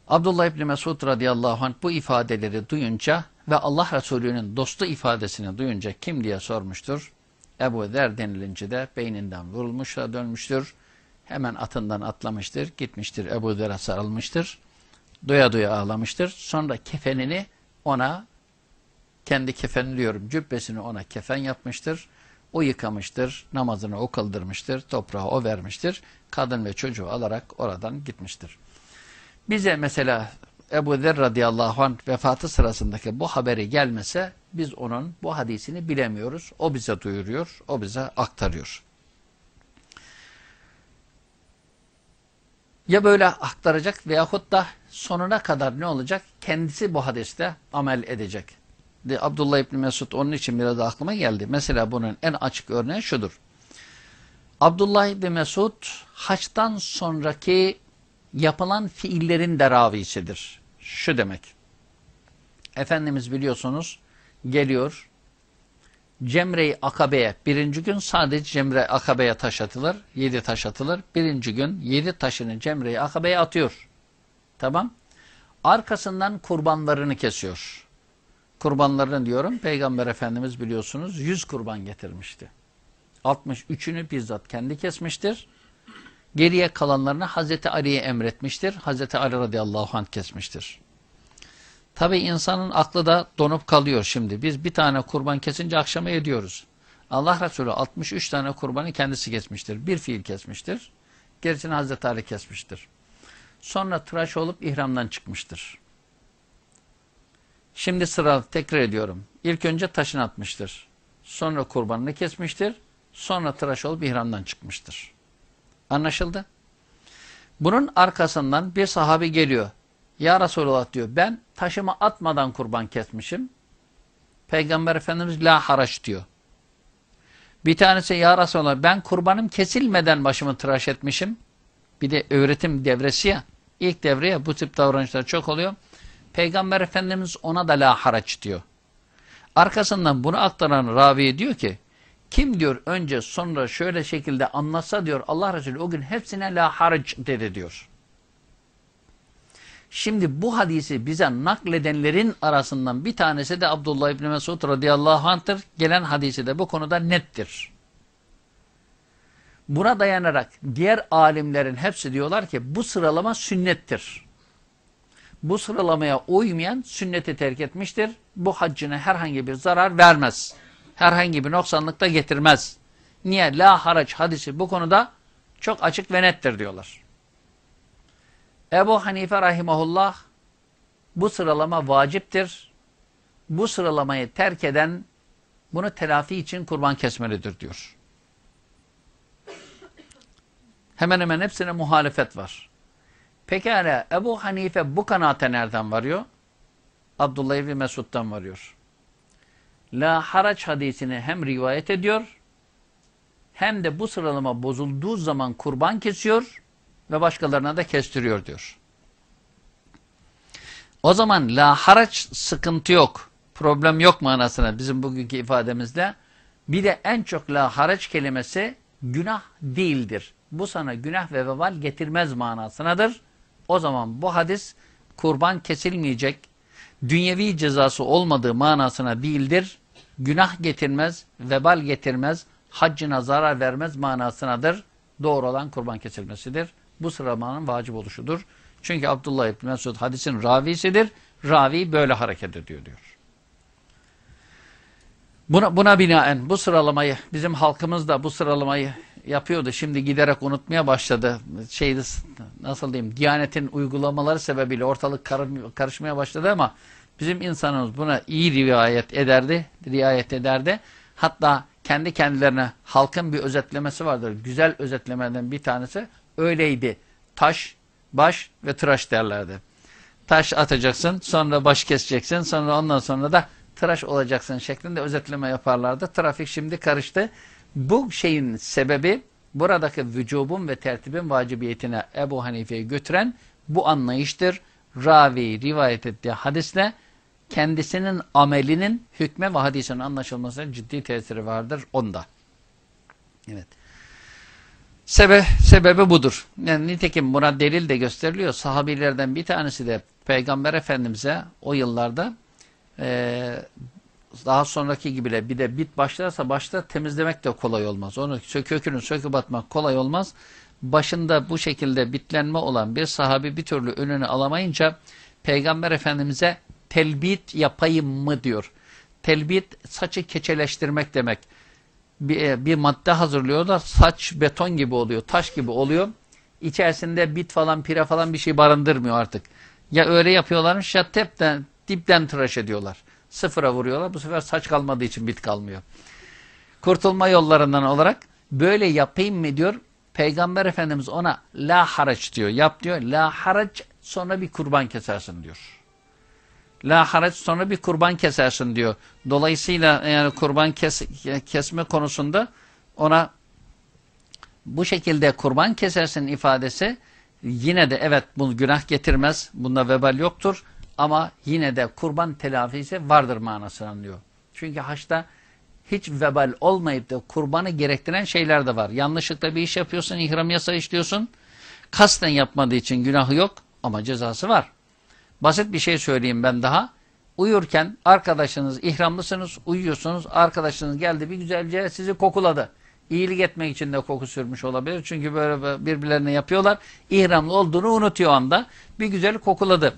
[SPEAKER 1] Abdullah İbni Mesud radıyallahu anh bu ifadeleri duyunca ve Allah Resulü'nün dostu ifadesini duyunca kim diye sormuştur. Ebu Zer denilince de beyninden vurulmuş ve dönmüştür. Hemen atından atlamıştır, gitmiştir Ebu Zer'e sarılmıştır. Doya doya ağlamıştır. Sonra kefenini ona, kendi kefeni diyorum, cübbesini ona kefen yapmıştır. O yıkamıştır, namazını o kıldırmıştır, toprağı o vermiştir. Kadın ve çocuğu alarak oradan gitmiştir. Bize mesela Ebu Zer radıyallahu anh vefatı sırasındaki bu haberi gelmese biz onun bu hadisini bilemiyoruz. O bize duyuruyor, o bize aktarıyor. Ya böyle aktaracak veyahut da sonuna kadar ne olacak? Kendisi bu hadiste amel edecek. Abdullah İbni Mesud onun için biraz da aklıma geldi. Mesela bunun en açık örneği şudur. Abdullah İbni Mesud haçtan sonraki yapılan fiillerin de ravisidir. Şu demek. Efendimiz biliyorsunuz geliyor Cemre-i Akabe'ye birinci gün sadece Cemre-i Akabe'ye taş atılır. Yedi taş atılır. Birinci gün yedi taşını Cemre-i Akabe'ye atıyor. Tamam. Arkasından kurbanlarını kesiyor. Kurbanlarını diyorum. Peygamber Efendimiz biliyorsunuz yüz kurban getirmişti. 63'ünü bizzat kendi kesmiştir. Geriye kalanlarını Hazreti Ali'ye emretmiştir. Hazreti Ali radıyallahu anh kesmiştir. Tabi insanın aklı da donup kalıyor şimdi. Biz bir tane kurban kesince akşama ediyoruz. Allah Resulü 63 tane kurbanı kendisi kesmiştir. Bir fiil kesmiştir. Gerisini Hazreti Ali kesmiştir. Sonra tıraş olup ihramdan çıkmıştır. Şimdi sıra tekrar ediyorum. İlk önce taşını atmıştır. Sonra kurbanını kesmiştir. Sonra tıraş olup ihramdan çıkmıştır. Anlaşıldı? Bunun arkasından bir sahabi geliyor. Ya Resulullah diyor ben taşımı atmadan kurban kesmişim. Peygamber Efendimiz la haraç diyor. Bir tanesi ya Resulallah ben kurbanım kesilmeden başımı tıraş etmişim. Bir de öğretim devresi ya. İlk devreye bu tip davranışlar çok oluyor. Peygamber Efendimiz ona da la haraç diyor. Arkasından bunu aktaran ravi diyor ki kim diyor önce sonra şöyle şekilde anlatsa diyor Allah Resulü o gün hepsine la haraç dedi diyor. Şimdi bu hadisi bize nakledenlerin arasından bir tanesi de Abdullah İbni Mesud radıyallahu anh'tır. Gelen hadisi de bu konuda nettir. Buna dayanarak diğer alimlerin hepsi diyorlar ki bu sıralama sünnettir. Bu sıralamaya uymayan sünneti terk etmiştir. Bu haccına herhangi bir zarar vermez. Herhangi bir noksanlık da getirmez. Niye? La haraç hadisi bu konuda çok açık ve nettir diyorlar. Ebu Hanife rahimahullah bu sıralama vaciptir. Bu sıralamayı terk eden bunu telafi için kurban kesmelidir diyor. Hemen hemen hepsine muhalefet var. Pekala Ebu Hanife bu kanaate nereden varıyor? Abdullah İbni Mesud'dan varıyor. La haraç hadisini hem rivayet ediyor hem de bu sıralama bozulduğu zaman kurban kesiyor ve başkalarına da kestiriyor diyor. O zaman la haraç sıkıntı yok, problem yok manasına bizim bugünkü ifademizde. Bir de en çok la haraç kelimesi günah değildir. Bu sana günah ve vebal getirmez manasınadır. O zaman bu hadis kurban kesilmeyecek, dünyevi cezası olmadığı manasına değildir. Günah getirmez, vebal getirmez, haccına zarar vermez manasınadır. Doğru olan kurban kesilmesidir bu sıralamanın vacip oluşudur. Çünkü Abdullah İbni Mesud hadisin ravisidir. Ravi böyle hareket ediyor diyor. Buna, buna binaen bu sıralamayı bizim halkımız da bu sıralamayı yapıyordu. Şimdi giderek unutmaya başladı. Şeydi, nasıl diyeyim Diyanetin uygulamaları sebebiyle ortalık karışmaya başladı ama bizim insanımız buna iyi rivayet ederdi. Riayet ederdi. Hatta kendi kendilerine halkın bir özetlemesi vardır. Güzel özetlemeden bir tanesi öyleydi. Taş, baş ve tıraş derlerdi. Taş atacaksın, sonra baş keseceksin, sonra ondan sonra da tıraş olacaksın şeklinde özetleme yaparlardı. Trafik şimdi karıştı. Bu şeyin sebebi buradaki vücubun ve tertibin vacibiyetine Ebu Hanife'yi götüren bu anlayıştır. Ravi rivayet ettiği hadisle kendisinin amelinin hükme ve hadisin anlaşılmasına ciddi tesiri vardır onda. Evet. Sebe, sebebi budur. Yani nitekim buna delil de gösteriliyor. Sahabilerden bir tanesi de Peygamber Efendimiz'e o yıllarda e, daha sonraki gibi bir de bit başlarsa başta temizlemek de kolay olmaz. Onu kökünü söküp atmak kolay olmaz. Başında bu şekilde bitlenme olan bir sahabi bir türlü önünü alamayınca Peygamber Efendimiz'e telbit yapayım mı diyor. Telbit saçı keçeleştirmek demek bir, e, bir madde hazırlıyorlar. Saç beton gibi oluyor, taş gibi oluyor. İçerisinde bit falan, pire falan bir şey barındırmıyor artık. Ya öyle yapıyorlarmış ya tepten, dipten tıraş ediyorlar. Sıfıra vuruyorlar. Bu sefer saç kalmadığı için bit kalmıyor. Kurtulma yollarından olarak böyle yapayım mı diyor. Peygamber Efendimiz ona la haraç diyor. Yap diyor. La haraç sonra bir kurban kesersin diyor. La haraç sonra bir kurban kesersin diyor. Dolayısıyla yani kurban kes, kesme konusunda ona bu şekilde kurban kesersin ifadesi yine de evet bu günah getirmez. Bunda vebal yoktur. Ama yine de kurban telafisi vardır manasını anlıyor. Çünkü haçta hiç vebal olmayıp da kurbanı gerektiren şeyler de var. Yanlışlıkla bir iş yapıyorsun, ihram yasa işliyorsun. Kasten yapmadığı için günahı yok ama cezası var. Basit bir şey söyleyeyim ben daha. Uyurken arkadaşınız ihramlısınız, uyuyorsunuz. Arkadaşınız geldi bir güzelce sizi kokuladı. İyilik etmek için de koku sürmüş olabilir. Çünkü böyle birbirlerine yapıyorlar. İhramlı olduğunu unutuyor anda. Bir güzel kokuladı.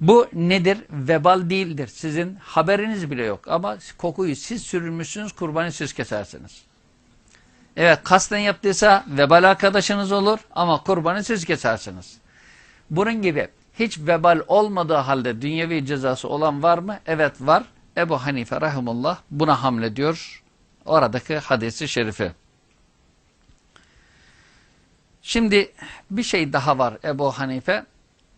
[SPEAKER 1] Bu nedir? Vebal değildir. Sizin haberiniz bile yok. Ama kokuyu siz sürülmüşsünüz, kurbanı siz kesersiniz. Evet, kasten yaptıysa vebal arkadaşınız olur ama kurbanı siz kesersiniz. Bunun gibi hiç vebal olmadığı halde dünyevi cezası olan var mı? Evet var. Ebu Hanife rahimullah buna hamlediyor. Oradaki hadisi şerifi. Şimdi bir şey daha var Ebu Hanife.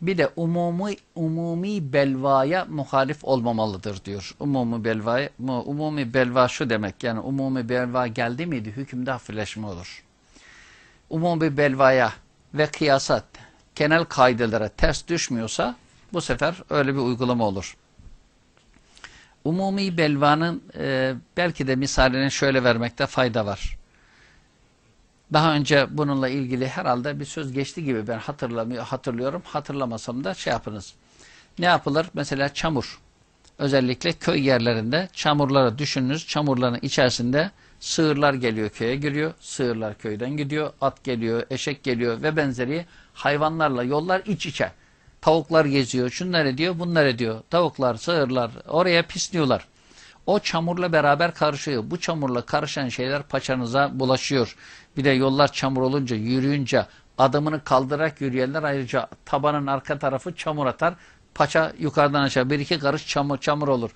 [SPEAKER 1] Bir de umumi, umumi belvaya muhalif olmamalıdır diyor. Umumi belvaya, umumi belva şu demek yani umumi belva geldi miydi hükümde hafifleşme olur. Umumi belvaya ve kıyasat genel kaidelere ters düşmüyorsa bu sefer öyle bir uygulama olur. Umumi belvanın e, belki de misalini şöyle vermekte fayda var. Daha önce bununla ilgili herhalde bir söz geçti gibi ben hatırlıyorum. Hatırlamasam da şey yapınız. Ne yapılır? Mesela çamur. Özellikle köy yerlerinde çamurları düşününüz. Çamurların içerisinde sığırlar geliyor köye giriyor. Sığırlar köyden gidiyor. At geliyor, eşek geliyor ve benzeri hayvanlarla yollar iç içe. Tavuklar geziyor, şunlar ediyor, bunlar ediyor. Tavuklar, sığırlar oraya pisliyorlar. O çamurla beraber karışıyor. Bu çamurla karışan şeyler paçanıza bulaşıyor. Bir de yollar çamur olunca, yürüyünce adımını kaldırarak yürüyenler ayrıca tabanın arka tarafı çamur atar. Paça yukarıdan aşağı bir iki karış çamur, çamur olur.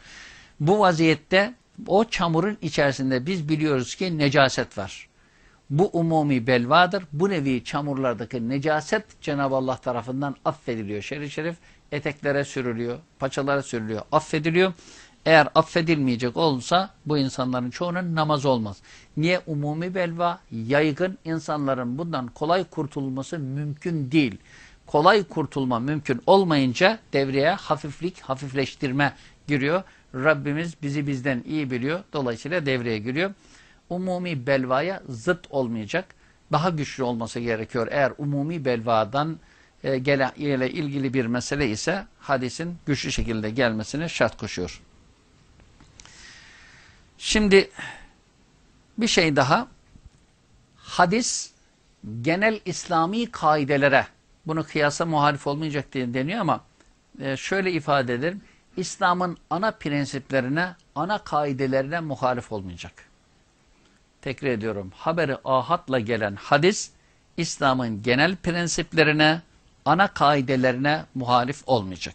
[SPEAKER 1] Bu vaziyette o çamurun içerisinde biz biliyoruz ki necaset var. Bu umumi belvadır. Bu nevi çamurlardaki necaset Cenab-ı Allah tarafından affediliyor. Şerif şerif eteklere sürülüyor, paçalara sürülüyor, affediliyor. Eğer affedilmeyecek olsa bu insanların çoğunun namaz olmaz. Niye? Umumi belva, yaygın insanların bundan kolay kurtulması mümkün değil. Kolay kurtulma mümkün olmayınca devreye hafiflik, hafifleştirme giriyor. Rabbimiz bizi bizden iyi biliyor. Dolayısıyla devreye giriyor. Umumi belvaya zıt olmayacak. Daha güçlü olması gerekiyor. Eğer umumi belvadan e, ile ilgili bir mesele ise hadisin güçlü şekilde gelmesini şart koşuyor. Şimdi bir şey daha. Hadis genel İslami kaidelere bunu kıyasa muhalif olmayacak diye deniyor ama e, şöyle ifade ederim. İslam'ın ana prensiplerine, ana kaidelerine muhalif olmayacak. Tekrar ediyorum. Haberi ahatla gelen hadis İslam'ın genel prensiplerine, ana kaidelerine muhalif olmayacak.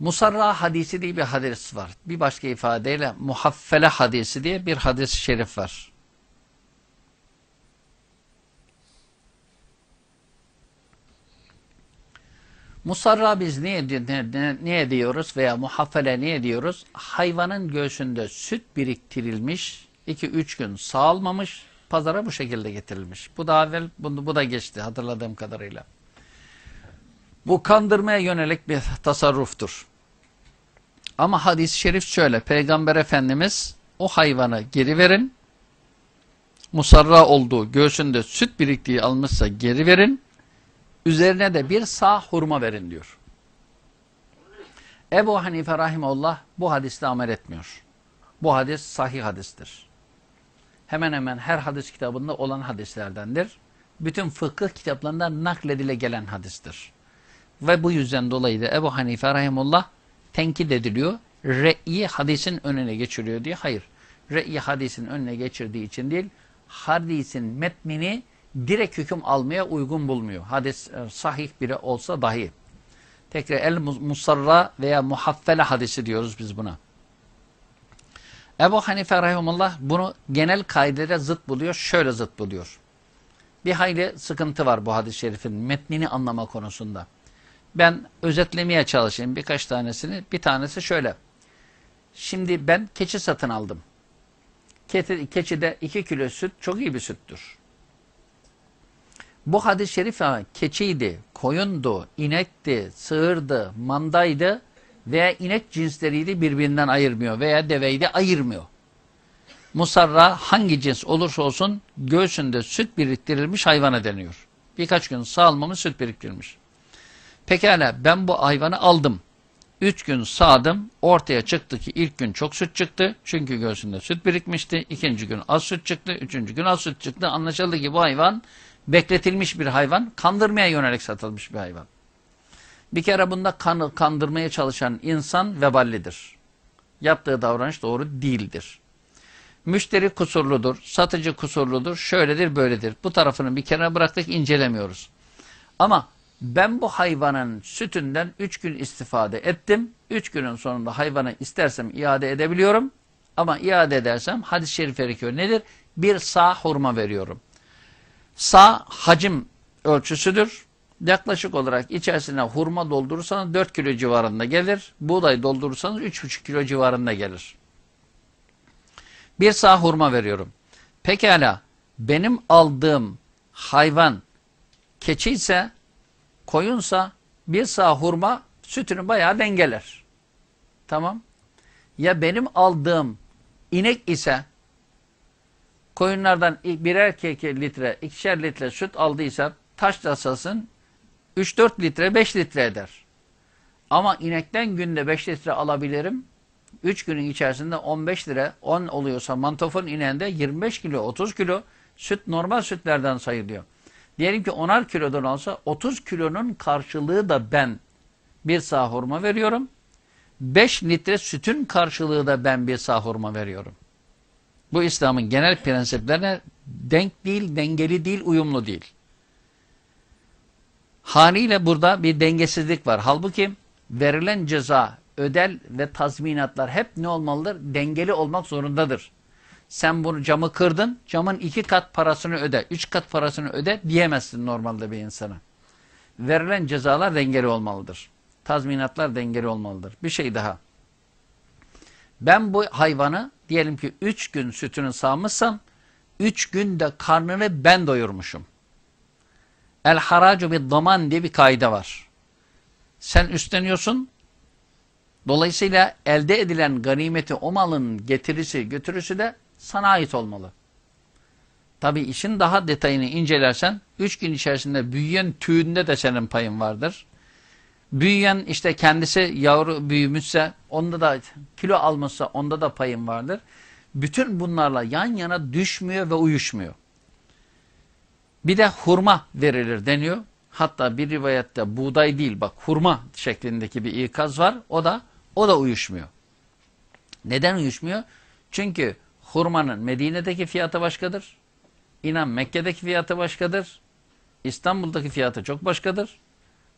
[SPEAKER 1] Musarra hadisi diye bir hadis var. Bir başka ifadeyle muhaffele hadisi diye bir hadis-i şerif var. Musarra biz niye, ne, niye diyoruz veya muhaffele niye diyoruz? Hayvanın göğsünde süt biriktirilmiş, 2-3 gün sağılmamış, pazara bu şekilde getirilmiş. Bu da evvel, bu, bu da geçti hatırladığım kadarıyla. Bu kandırmaya yönelik bir tasarruftur. Ama hadis-i şerif şöyle. Peygamber Efendimiz o hayvanı geri verin. Musarra olduğu, göğsünde süt biriktiği almışsa geri verin. Üzerine de bir sağ hurma verin diyor. Ebu Hanife Rahimullah bu hadiste amel etmiyor. Bu hadis sahih hadistir. Hemen hemen her hadis kitabında olan hadislerdendir. Bütün fıkıh kitaplarında nakledile gelen hadistir. Ve bu yüzden dolayı da Ebu Hanife Rahimullah tenkit ediliyor. Re'yi hadisin önüne geçiriyor diye. Hayır. Re'yi hadisin önüne geçirdiği için değil, hadisin metnini direkt hüküm almaya uygun bulmuyor. Hadis e, sahih biri olsa dahi. Tekrar el musarra veya muhaffele hadisi diyoruz biz buna. Ebu Hanife rahimullah bunu genel kaidede zıt buluyor. Şöyle zıt buluyor. Bir hayli sıkıntı var bu hadis-i şerifin metnini anlama konusunda. Ben özetlemeye çalışayım birkaç tanesini. Bir tanesi şöyle. Şimdi ben keçi satın aldım. Keçi, keçide 2 kilo süt çok iyi bir süttür. Bu hadis-i şerif keçiydi, koyundu, inekti, sığırdı, mandaydı veya inek cinsleriydi birbirinden ayırmıyor veya deveydi ayırmıyor. Musarra hangi cins olursa olsun göğsünde süt biriktirilmiş hayvana deniyor. Birkaç gün sağılmamış süt biriktirilmiş. Pekala ben bu hayvanı aldım. Üç gün sağdım. Ortaya çıktı ki ilk gün çok süt çıktı. Çünkü göğsünde süt birikmişti. İkinci gün az süt çıktı. Üçüncü gün az süt çıktı. Anlaşıldı ki bu hayvan bekletilmiş bir hayvan. Kandırmaya yönelik satılmış bir hayvan. Bir kere bunda kan, kandırmaya çalışan insan veballidir. Yaptığı davranış doğru değildir. Müşteri kusurludur, satıcı kusurludur, şöyledir, böyledir. Bu tarafını bir kenara bıraktık, incelemiyoruz. Ama ben bu hayvanın sütünden 3 gün istifade ettim. 3 günün sonunda hayvanı istersem iade edebiliyorum. Ama iade edersem hadis-i şerif gerekiyor. Nedir? Bir sağ hurma veriyorum. Sağ hacim ölçüsüdür. Yaklaşık olarak içerisine hurma doldurursanız 4 kilo civarında gelir. Buğday doldurursanız 3,5 kilo civarında gelir. Bir sağ hurma veriyorum. Pekala benim aldığım hayvan keçi ise koyunsa bir sağ hurma sütünü bayağı dengeler. Tamam. Ya benim aldığım inek ise koyunlardan birer litre, ikişer litre süt aldıysa taş tasasın 3-4 litre, 5 litre eder. Ama inekten günde 5 litre alabilirim. 3 günün içerisinde 15 lira 10 oluyorsa mantofon ineğinde 25 kilo 30 kilo süt normal sütlerden sayılıyor. Diyelim ki 10'ar kilodan olsa 30 kilonun karşılığı da ben bir sağ hurma veriyorum. 5 litre sütün karşılığı da ben bir sağ hurma veriyorum. Bu İslam'ın genel prensiplerine denk değil, dengeli değil, uyumlu değil. Haliyle burada bir dengesizlik var. Halbuki verilen ceza, ödel ve tazminatlar hep ne olmalıdır? Dengeli olmak zorundadır. Sen bunu camı kırdın, camın iki kat parasını öde, üç kat parasını öde diyemezsin normalde bir insana. Verilen cezalar dengeli olmalıdır. Tazminatlar dengeli olmalıdır. Bir şey daha. Ben bu hayvanı diyelim ki üç gün sütünü sağmışsam, üç günde karnını ben doyurmuşum. El haracu bir daman diye bir kaide var. Sen üstleniyorsun. Dolayısıyla elde edilen ganimeti o malın getirisi götürüsü de sana ait olmalı. Tabi işin daha detayını incelersen üç gün içerisinde büyüyen tüyünde de senin payın vardır. Büyüyen işte kendisi yavru büyümüşse onda da kilo almışsa onda da payın vardır. Bütün bunlarla yan yana düşmüyor ve uyuşmuyor. Bir de hurma verilir deniyor. Hatta bir rivayette buğday değil bak hurma şeklindeki bir ikaz var. O da o da uyuşmuyor. Neden uyuşmuyor? Çünkü hurmanın Medine'deki fiyatı başkadır. İnan Mekke'deki fiyatı başkadır. İstanbul'daki fiyatı çok başkadır.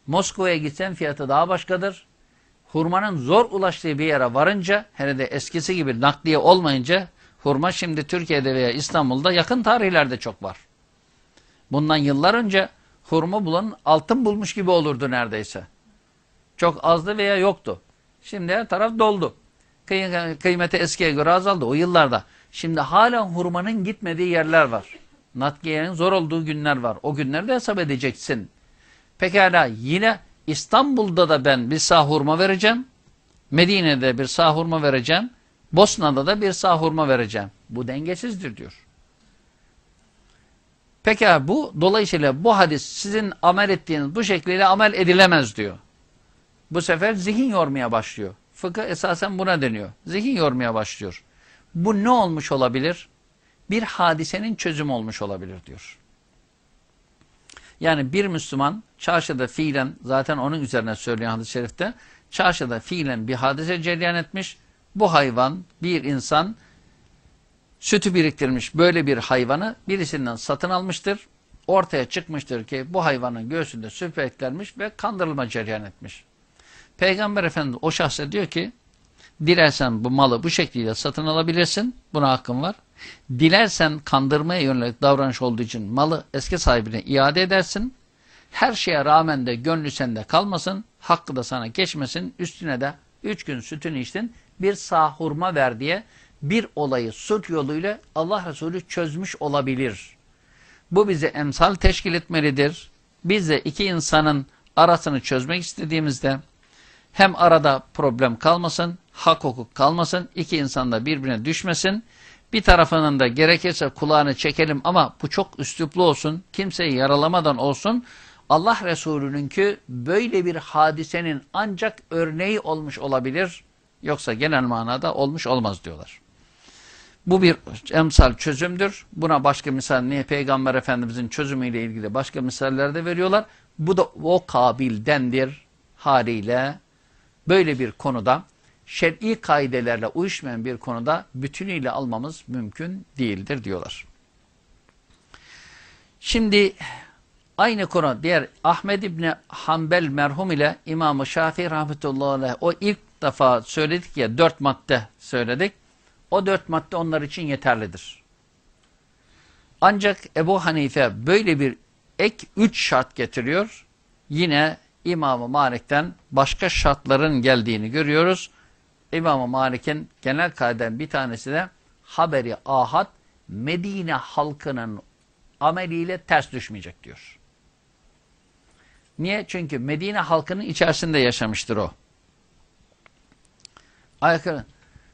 [SPEAKER 1] Moskova'ya gitsen fiyatı daha başkadır. Hurmanın zor ulaştığı bir yere varınca, hele de eskisi gibi nakliye olmayınca, hurma şimdi Türkiye'de veya İstanbul'da yakın tarihlerde çok var. Bundan yıllar önce hurma bulan altın bulmuş gibi olurdu neredeyse. Çok azdı veya yoktu. Şimdi her taraf doldu. Kıymeti eskiye göre azaldı o yıllarda. Şimdi hala hurmanın gitmediği yerler var. Nakliyenin zor olduğu günler var. O günleri de hesap edeceksin. Pekala yine İstanbul'da da ben bir sağ hurma vereceğim. Medine'de bir sağ hurma vereceğim. Bosna'da da bir sağ hurma vereceğim. Bu dengesizdir diyor. Pekala bu dolayısıyla bu hadis sizin amel ettiğiniz bu şekliyle amel edilemez diyor. Bu sefer zihin yormaya başlıyor. Fıkıh esasen buna deniyor. Zihin yormaya başlıyor. Bu ne olmuş olabilir? Bir hadisenin çözümü olmuş olabilir diyor. Yani bir Müslüman çarşıda fiilen zaten onun üzerine söylüyor hadis-i şerifte çarşıda fiilen bir hadise cereyan etmiş. Bu hayvan bir insan sütü biriktirmiş böyle bir hayvanı birisinden satın almıştır. ortaya çıkmıştır ki bu hayvanın göğsünde süpü eklenmiş ve kandırılma cereyan etmiş. Peygamber Efendimiz o şahsa diyor ki dilersen bu malı bu şekilde satın alabilirsin. Buna hakkın var. Dilersen kandırmaya yönelik davranış olduğu için malı eski sahibine iade edersin. Her şeye rağmen de gönlü sende kalmasın. Hakkı da sana geçmesin. Üstüne de üç gün sütünü içtin. Bir sahurma ver diye bir olayı sulh yoluyla Allah Resulü çözmüş olabilir. Bu bize emsal teşkil etmelidir. Biz de iki insanın arasını çözmek istediğimizde hem arada problem kalmasın, hak hukuk kalmasın, iki insan da birbirine düşmesin. Bir tarafının da gerekirse kulağını çekelim ama bu çok üsluplu olsun, kimseyi yaralamadan olsun. Allah Resulü'nünkü böyle bir hadisenin ancak örneği olmuş olabilir. Yoksa genel manada olmuş olmaz diyorlar. Bu bir emsal çözümdür. Buna başka misal niye Peygamber Efendimizin çözümüyle ilgili başka misaller de veriyorlar. Bu da o kabildendir haliyle böyle bir konuda şer'i kaidelerle uyuşmayan bir konuda bütünüyle almamız mümkün değildir diyorlar. Şimdi aynı konu diğer Ahmed İbni Hanbel merhum ile İmam-ı Şafii rahmetullahi aleyh o ilk defa söyledik ya dört madde söyledik. O dört madde onlar için yeterlidir. Ancak Ebu Hanife böyle bir ek üç şart getiriyor. Yine İmam-ı Malik'ten başka şartların geldiğini görüyoruz. İmam-ı Malik'in genel kaiden bir tanesi de haberi ahad Medine halkının ameliyle ters düşmeyecek diyor. Niye? Çünkü Medine halkının içerisinde yaşamıştır o.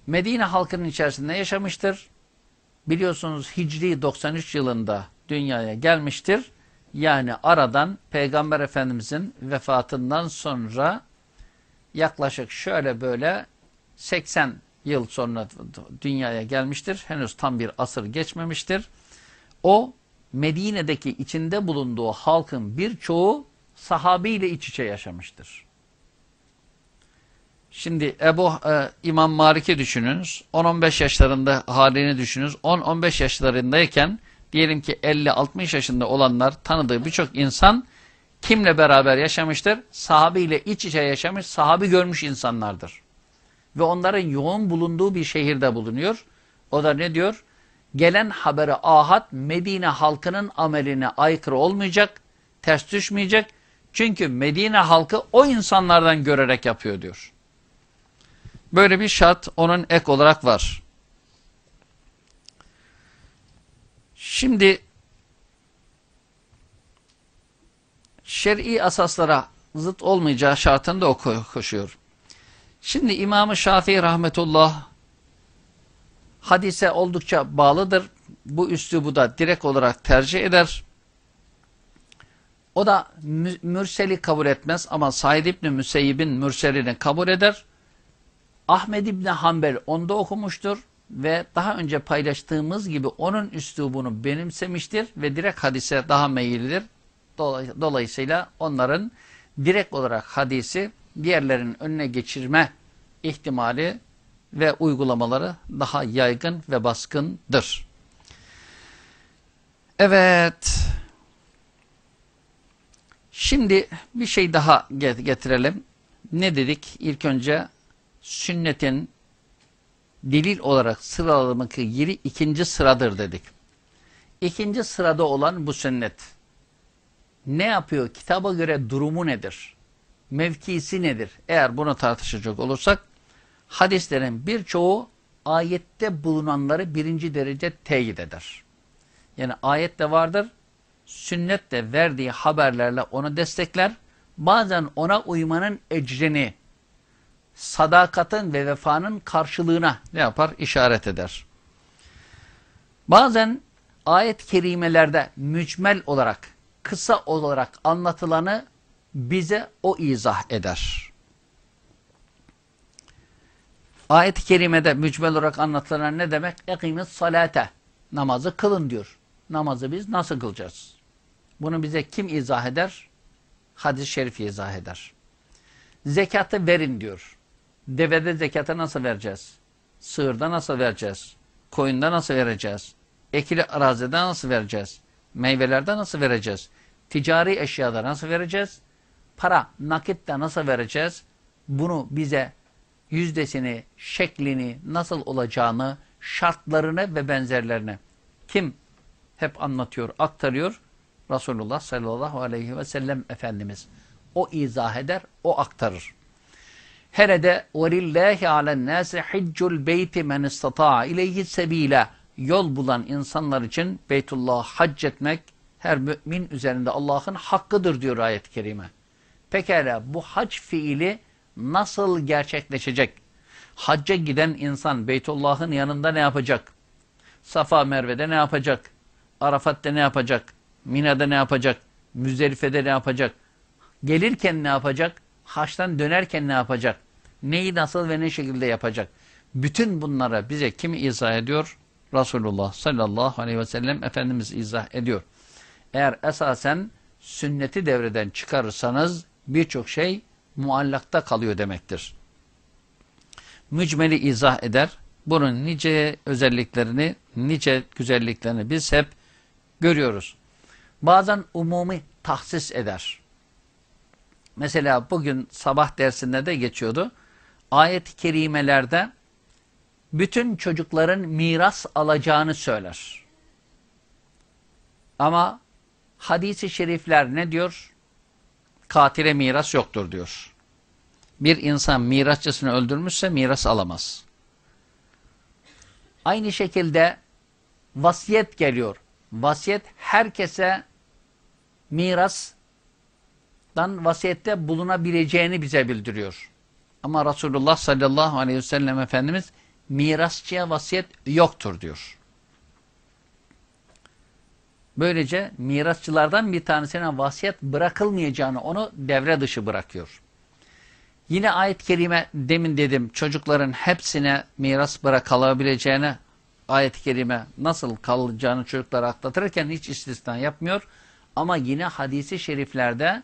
[SPEAKER 1] Medine halkının içerisinde yaşamıştır. Biliyorsunuz Hicri 93 yılında dünyaya gelmiştir. Yani aradan Peygamber Efendimizin vefatından sonra yaklaşık şöyle böyle 80 yıl sonra dünyaya gelmiştir. Henüz tam bir asır geçmemiştir. O Medine'deki içinde bulunduğu halkın birçoğu sahabiyle iç içe yaşamıştır. Şimdi Ebu e, İmam Malik'i düşününüz. 10-15 yaşlarında halini düşününüz. 10-15 yaşlarındayken diyelim ki 50-60 yaşında olanlar tanıdığı birçok insan kimle beraber yaşamıştır? Sahabiyle iç içe yaşamış, sahabi görmüş insanlardır. Ve onların yoğun bulunduğu bir şehirde bulunuyor. O da ne diyor? Gelen haberi ahad Medine halkının ameline aykırı olmayacak, ters düşmeyecek. Çünkü Medine halkı o insanlardan görerek yapıyor diyor. Böyle bir şart onun ek olarak var. Şimdi şer'i asaslara zıt olmayacağı şartını da koşuyor. Şimdi İmam-ı Şafii rahmetullah hadise oldukça bağlıdır. Bu üslubu da direkt olarak tercih eder. O da mürseli kabul etmez ama Said İbni Müseyyib'in mürselini kabul eder. Ahmed İbni Hanbel onda okumuştur ve daha önce paylaştığımız gibi onun üslubunu benimsemiştir ve direkt hadise daha meyillidir. Dolayısıyla onların direkt olarak hadisi diğerlerinin önüne geçirme ihtimali ve uygulamaları daha yaygın ve baskındır. Evet. Şimdi bir şey daha getirelim. Ne dedik? İlk önce sünnetin delil olarak sıralamak yeri ikinci sıradır dedik. İkinci sırada olan bu sünnet. Ne yapıyor? Kitaba göre durumu nedir? Mevkisi nedir? Eğer bunu tartışacak olursak hadislerin birçoğu ayette bulunanları birinci derece teyit eder. Yani ayette vardır, sünnet de verdiği haberlerle onu destekler. Bazen ona uymanın ecrini, sadakatın ve vefanın karşılığına ne yapar? İşaret eder. Bazen ayet-i kerimelerde mücmel olarak, kısa olarak anlatılanı bize o izah eder. Ayet-i kerimede mücmel olarak anlatılan ne demek? Ekimiz salate. Namazı kılın diyor. Namazı biz nasıl kılacağız? Bunu bize kim izah eder? Hadis-i şerif izah eder. Zekatı verin diyor. Devede zekatı nasıl vereceğiz? Sığırda nasıl vereceğiz? Koyunda nasıl vereceğiz? Ekili arazide nasıl vereceğiz? Meyvelerde nasıl vereceğiz? Ticari eşyada nasıl vereceğiz? Para, nakitte nasıl vereceğiz? Bunu bize yüzdesini, şeklini, nasıl olacağını, şartlarını ve benzerlerini kim hep anlatıyor, aktarıyor? Resulullah sallallahu aleyhi ve sellem Efendimiz. O izah eder, o aktarır. Herede velillahi alen nasi hiccul beyti men istata'a ileyhi sebila. Yol bulan insanlar için Beytullah'ı hac etmek her mümin üzerinde Allah'ın hakkıdır diyor ayet-i kerime. Pekala bu hac fiili nasıl gerçekleşecek? Hacca giden insan Beytullah'ın yanında ne yapacak? Safa Merve'de ne yapacak? Arafat'ta ne yapacak? Mina'da ne yapacak? Müzdelife'de ne yapacak? Gelirken ne yapacak? Haçtan dönerken ne yapacak? Neyi nasıl ve ne şekilde yapacak? Bütün bunlara bize kim izah ediyor? Resulullah sallallahu aleyhi ve sellem Efendimiz izah ediyor. Eğer esasen sünneti devreden çıkarırsanız birçok şey muallakta kalıyor demektir. Mücmeli izah eder. Bunun nice özelliklerini, nice güzelliklerini biz hep görüyoruz. Bazen umumi tahsis eder. Mesela bugün sabah dersinde de geçiyordu. Ayet-i kerimelerde bütün çocukların miras alacağını söyler. Ama hadisi şerifler ne diyor? Katile miras yoktur diyor. Bir insan mirasçısını öldürmüşse miras alamaz. Aynı şekilde vasiyet geliyor. Vasiyet herkese mirastan vasiyette bulunabileceğini bize bildiriyor. Ama Resulullah sallallahu aleyhi ve sellem Efendimiz mirasçıya vasiyet yoktur diyor. Böylece mirasçılardan bir tanesine vasiyet bırakılmayacağını onu devre dışı bırakıyor. Yine ayet-i kerime demin dedim çocukların hepsine miras bırakılabileceğine ayet-i kerime nasıl kalacağını çocuklara aklatırken hiç istisna yapmıyor. Ama yine hadisi şeriflerde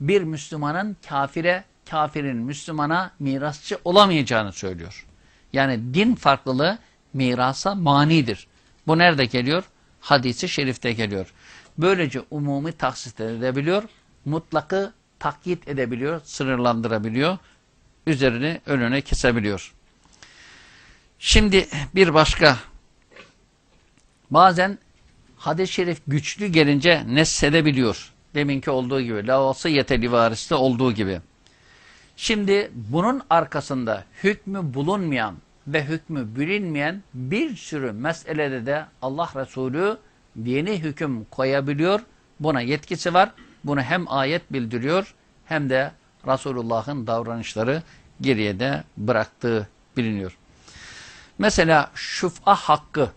[SPEAKER 1] bir Müslümanın kafire, kafirin Müslümana mirasçı olamayacağını söylüyor. Yani din farklılığı mirasa manidir. Bu nerede geliyor? Hadisi şerifte geliyor. Böylece umumi taksit edebiliyor, mutlakı takyit edebiliyor, sınırlandırabiliyor, üzerini önüne kesebiliyor. Şimdi bir başka, bazen hadis-i şerif güçlü gelince nessedebiliyor. Deminki olduğu gibi, lavası yeteli variste olduğu gibi. Şimdi bunun arkasında hükmü bulunmayan ve hükmü bilinmeyen bir sürü meselede de Allah Resulü yeni hüküm koyabiliyor. Buna yetkisi var. Bunu hem ayet bildiriyor hem de Resulullah'ın davranışları geriye de bıraktığı biliniyor. Mesela şufa hakkı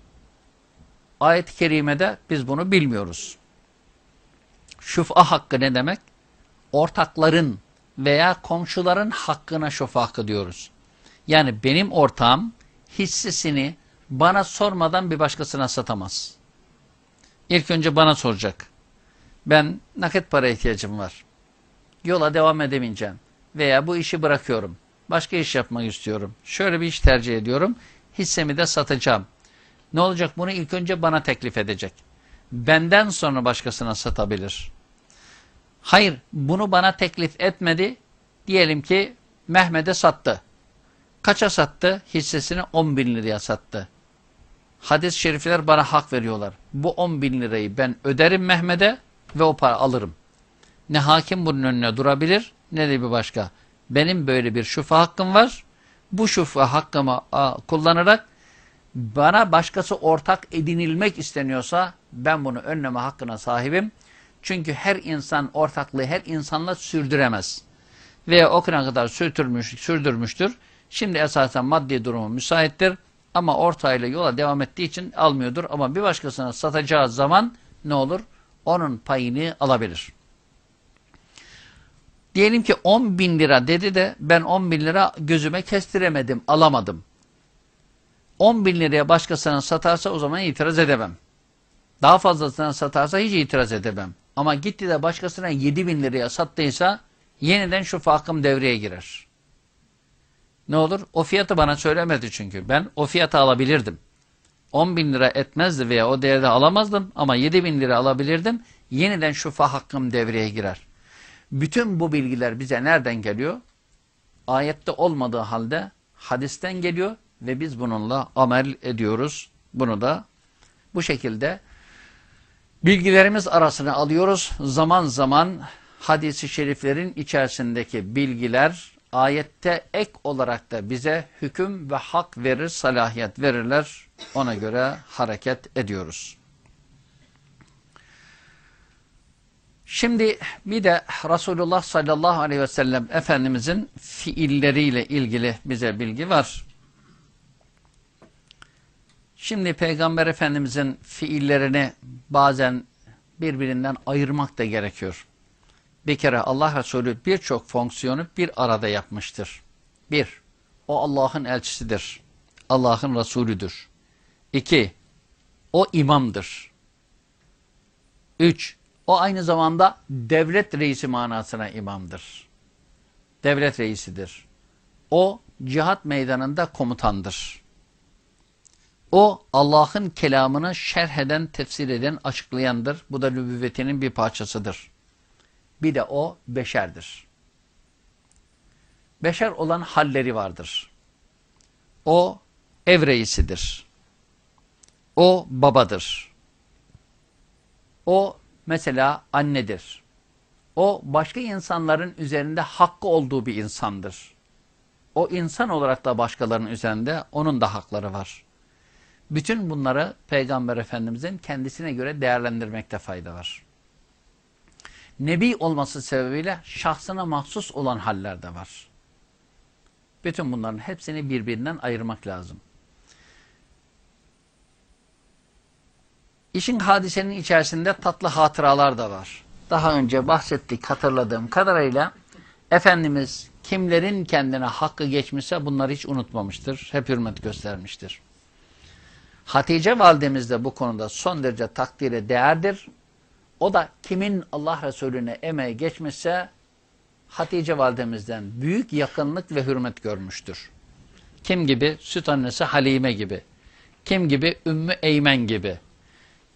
[SPEAKER 1] ayet-i kerimede biz bunu bilmiyoruz. Şufa hakkı ne demek? Ortakların veya komşuların hakkına şufa hakkı diyoruz. Yani benim ortağım hissesini bana sormadan bir başkasına satamaz. İlk önce bana soracak. Ben nakit para ihtiyacım var. Yola devam edemeyeceğim. Veya bu işi bırakıyorum. Başka iş yapmak istiyorum. Şöyle bir iş tercih ediyorum. Hissemi de satacağım. Ne olacak? Bunu ilk önce bana teklif edecek. Benden sonra başkasına satabilir. Hayır, bunu bana teklif etmedi. Diyelim ki Mehmet'e sattı. Kaça sattı? Hissesini 10 bin liraya sattı. Hadis-i şerifler bana hak veriyorlar. Bu 10 bin lirayı ben öderim Mehmet'e ve o para alırım. Ne hakim bunun önüne durabilir ne de bir başka. Benim böyle bir şufa hakkım var. Bu şufa hakkımı kullanarak bana başkası ortak edinilmek isteniyorsa ben bunu önleme hakkına sahibim. Çünkü her insan ortaklığı her insanla sürdüremez. Veya o kadar sürdürmüş, sürdürmüştür. Şimdi esasen maddi durumu müsaittir. Ama ortayla yola devam ettiği için almıyordur. Ama bir başkasına satacağı zaman ne olur? Onun payını alabilir. Diyelim ki 10 bin lira dedi de ben 10 bin lira gözüme kestiremedim, alamadım. 10 bin liraya başkasına satarsa o zaman itiraz edemem. Daha fazlasına satarsa hiç itiraz edemem. Ama gitti de başkasına 7 bin liraya sattıysa yeniden şu hakkım devreye girer. Ne olur? O fiyatı bana söylemedi çünkü. Ben o fiyatı alabilirdim. 10 bin lira etmezdi veya o değerde alamazdım ama 7 bin lira alabilirdim. Yeniden şufa hakkım devreye girer. Bütün bu bilgiler bize nereden geliyor? Ayette olmadığı halde hadisten geliyor ve biz bununla amel ediyoruz. Bunu da bu şekilde bilgilerimiz arasına alıyoruz. Zaman zaman hadisi şeriflerin içerisindeki bilgiler ayette ek olarak da bize hüküm ve hak verir, salahiyet verirler. Ona göre hareket ediyoruz. Şimdi bir de Resulullah sallallahu aleyhi ve sellem Efendimizin fiilleriyle ilgili bize bilgi var. Şimdi Peygamber Efendimizin fiillerini bazen birbirinden ayırmak da gerekiyor. Bir kere Allah Resulü birçok fonksiyonu bir arada yapmıştır. Bir, o Allah'ın elçisidir. Allah'ın Resulüdür. İki, o imamdır. Üç, o aynı zamanda devlet reisi manasına imamdır. Devlet reisidir. O cihat meydanında komutandır. O Allah'ın kelamını şerh eden, tefsir eden, açıklayandır. Bu da nübüvvetinin bir parçasıdır. Bir de o beşerdir. Beşer olan halleri vardır. O ev reisidir. O babadır. O mesela annedir. O başka insanların üzerinde hakkı olduğu bir insandır. O insan olarak da başkalarının üzerinde onun da hakları var. Bütün bunları Peygamber Efendimizin kendisine göre değerlendirmekte fayda var. Nebi olması sebebiyle şahsına mahsus olan haller de var. Bütün bunların hepsini birbirinden ayırmak lazım. İşin hadisenin içerisinde tatlı hatıralar da var. Daha önce bahsettik hatırladığım kadarıyla Efendimiz kimlerin kendine hakkı geçmişse bunları hiç unutmamıştır. Hep hürmet göstermiştir. Hatice validemiz de bu konuda son derece takdire değerdir. O da kimin Allah Resulüne emeği geçmişse Hatice validemizden büyük yakınlık ve hürmet görmüştür. Kim gibi? Süt annesi Halime gibi. Kim gibi? Ümmü Eymen gibi.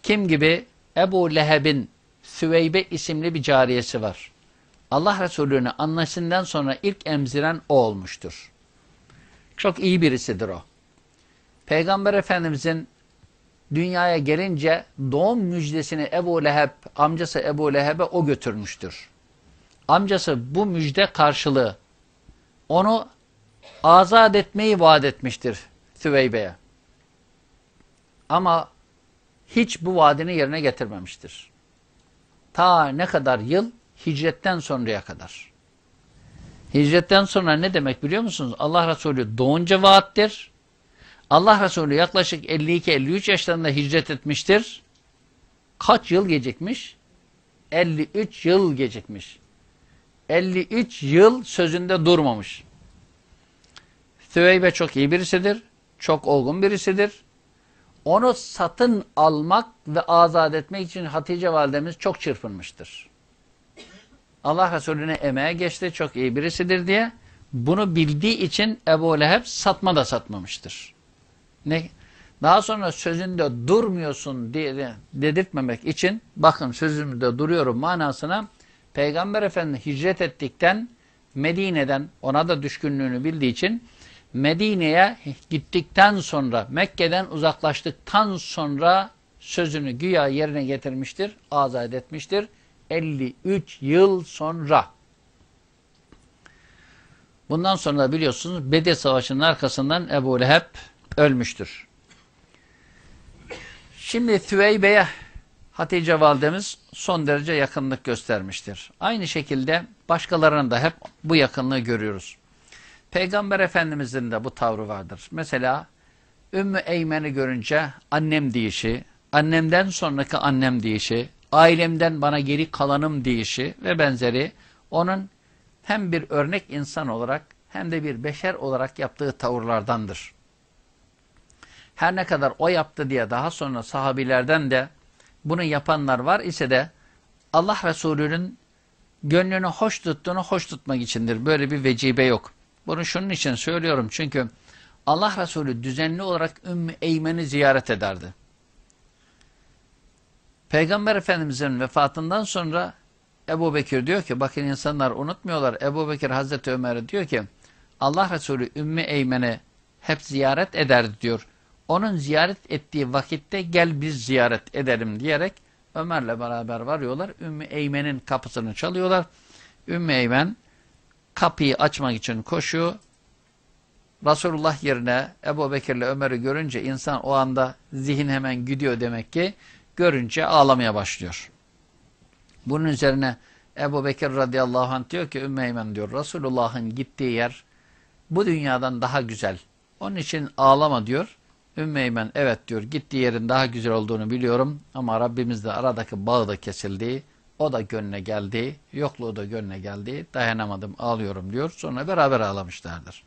[SPEAKER 1] Kim gibi? Ebu Leheb'in Süveybe isimli bir cariyesi var. Allah Resulü'nü annesinden sonra ilk emziren o olmuştur. Çok iyi birisidir o. Peygamber Efendimizin dünyaya gelince doğum müjdesini Ebu Leheb, amcası Ebu Leheb'e o götürmüştür. Amcası bu müjde karşılığı onu azat etmeyi vaat etmiştir Süveybe'ye. Ama hiç bu vaadini yerine getirmemiştir. Ta ne kadar yıl? Hicretten sonraya kadar. Hicretten sonra ne demek biliyor musunuz? Allah Resulü doğunca vaattir. Allah Resulü yaklaşık 52-53 yaşlarında hicret etmiştir. Kaç yıl gecikmiş? 53 yıl gecikmiş. 53 yıl sözünde durmamış. Süveybe çok iyi birisidir. Çok olgun birisidir. Onu satın almak ve azat etmek için Hatice validemiz çok çırpınmıştır. Allah Resulüne emeğe geçti. Çok iyi birisidir diye. Bunu bildiği için Ebu Leheb satma da satmamıştır. Ne? Daha sonra sözünde durmuyorsun diye dedirtmemek için bakın sözümde duruyorum manasına Peygamber Efendimiz hicret ettikten Medine'den ona da düşkünlüğünü bildiği için Medine'ye gittikten sonra Mekke'den uzaklaştıktan sonra sözünü güya yerine getirmiştir, azat etmiştir. 53 yıl sonra. Bundan sonra biliyorsunuz Bedir Savaşı'nın arkasından Ebu Leheb ölmüştür. Şimdi Thüveybe'ye Hatice validemiz son derece yakınlık göstermiştir. Aynı şekilde başkalarının da hep bu yakınlığı görüyoruz. Peygamber Efendimizin de bu tavrı vardır. Mesela Ümmü Eymen'i görünce annem deyişi, annemden sonraki annem deyişi, ailemden bana geri kalanım deyişi ve benzeri onun hem bir örnek insan olarak hem de bir beşer olarak yaptığı tavırlardandır. Her ne kadar o yaptı diye daha sonra sahabilerden de bunu yapanlar var ise de Allah Resulü'nün gönlünü hoş tuttuğunu hoş tutmak içindir. Böyle bir vecibe yok. Bunu şunun için söylüyorum çünkü Allah Resulü düzenli olarak Ümmü Eymen'i ziyaret ederdi. Peygamber Efendimiz'in vefatından sonra Ebu Bekir diyor ki bakın insanlar unutmuyorlar. Ebu Bekir Hazreti Ömer'e diyor ki Allah Resulü Ümmü Eymen'i hep ziyaret ederdi diyor. Onun ziyaret ettiği vakitte gel biz ziyaret edelim diyerek Ömer'le beraber varıyorlar. Ümmü Eymen'in kapısını çalıyorlar. Ümmü Eymen kapıyı açmak için koşuyor. Resulullah yerine Ebu Bekir'le Ömer'i görünce insan o anda zihin hemen gidiyor demek ki. Görünce ağlamaya başlıyor. Bunun üzerine Ebu Bekir radıyallahu anh diyor ki Ümmü Eymen diyor Resulullah'ın gittiği yer bu dünyadan daha güzel. Onun için ağlama diyor. Ümmü Eymen evet diyor gittiği yerin daha güzel olduğunu biliyorum ama Rabbimizle aradaki bağı da kesildi. O da gönlüne geldi. Yokluğu da gönlüne geldi. Dayanamadım ağlıyorum diyor. Sonra beraber ağlamışlardır.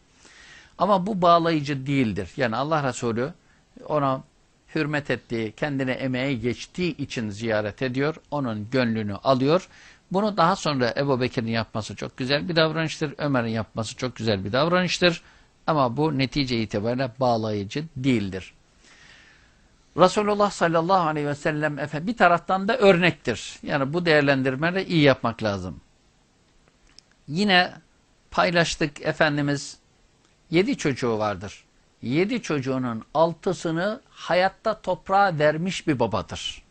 [SPEAKER 1] Ama bu bağlayıcı değildir. Yani Allah Resulü ona hürmet ettiği, kendine emeği geçtiği için ziyaret ediyor. Onun gönlünü alıyor. Bunu daha sonra Ebu Bekir'in yapması çok güzel bir davranıştır. Ömer'in yapması çok güzel bir davranıştır. Ama bu netice itibariyle bağlayıcı değildir. Resulullah sallallahu aleyhi ve sellem efendim bir taraftan da örnektir. Yani bu değerlendirmeleri iyi yapmak lazım. Yine paylaştık Efendimiz yedi çocuğu vardır. Yedi çocuğunun altısını hayatta toprağa vermiş bir babadır.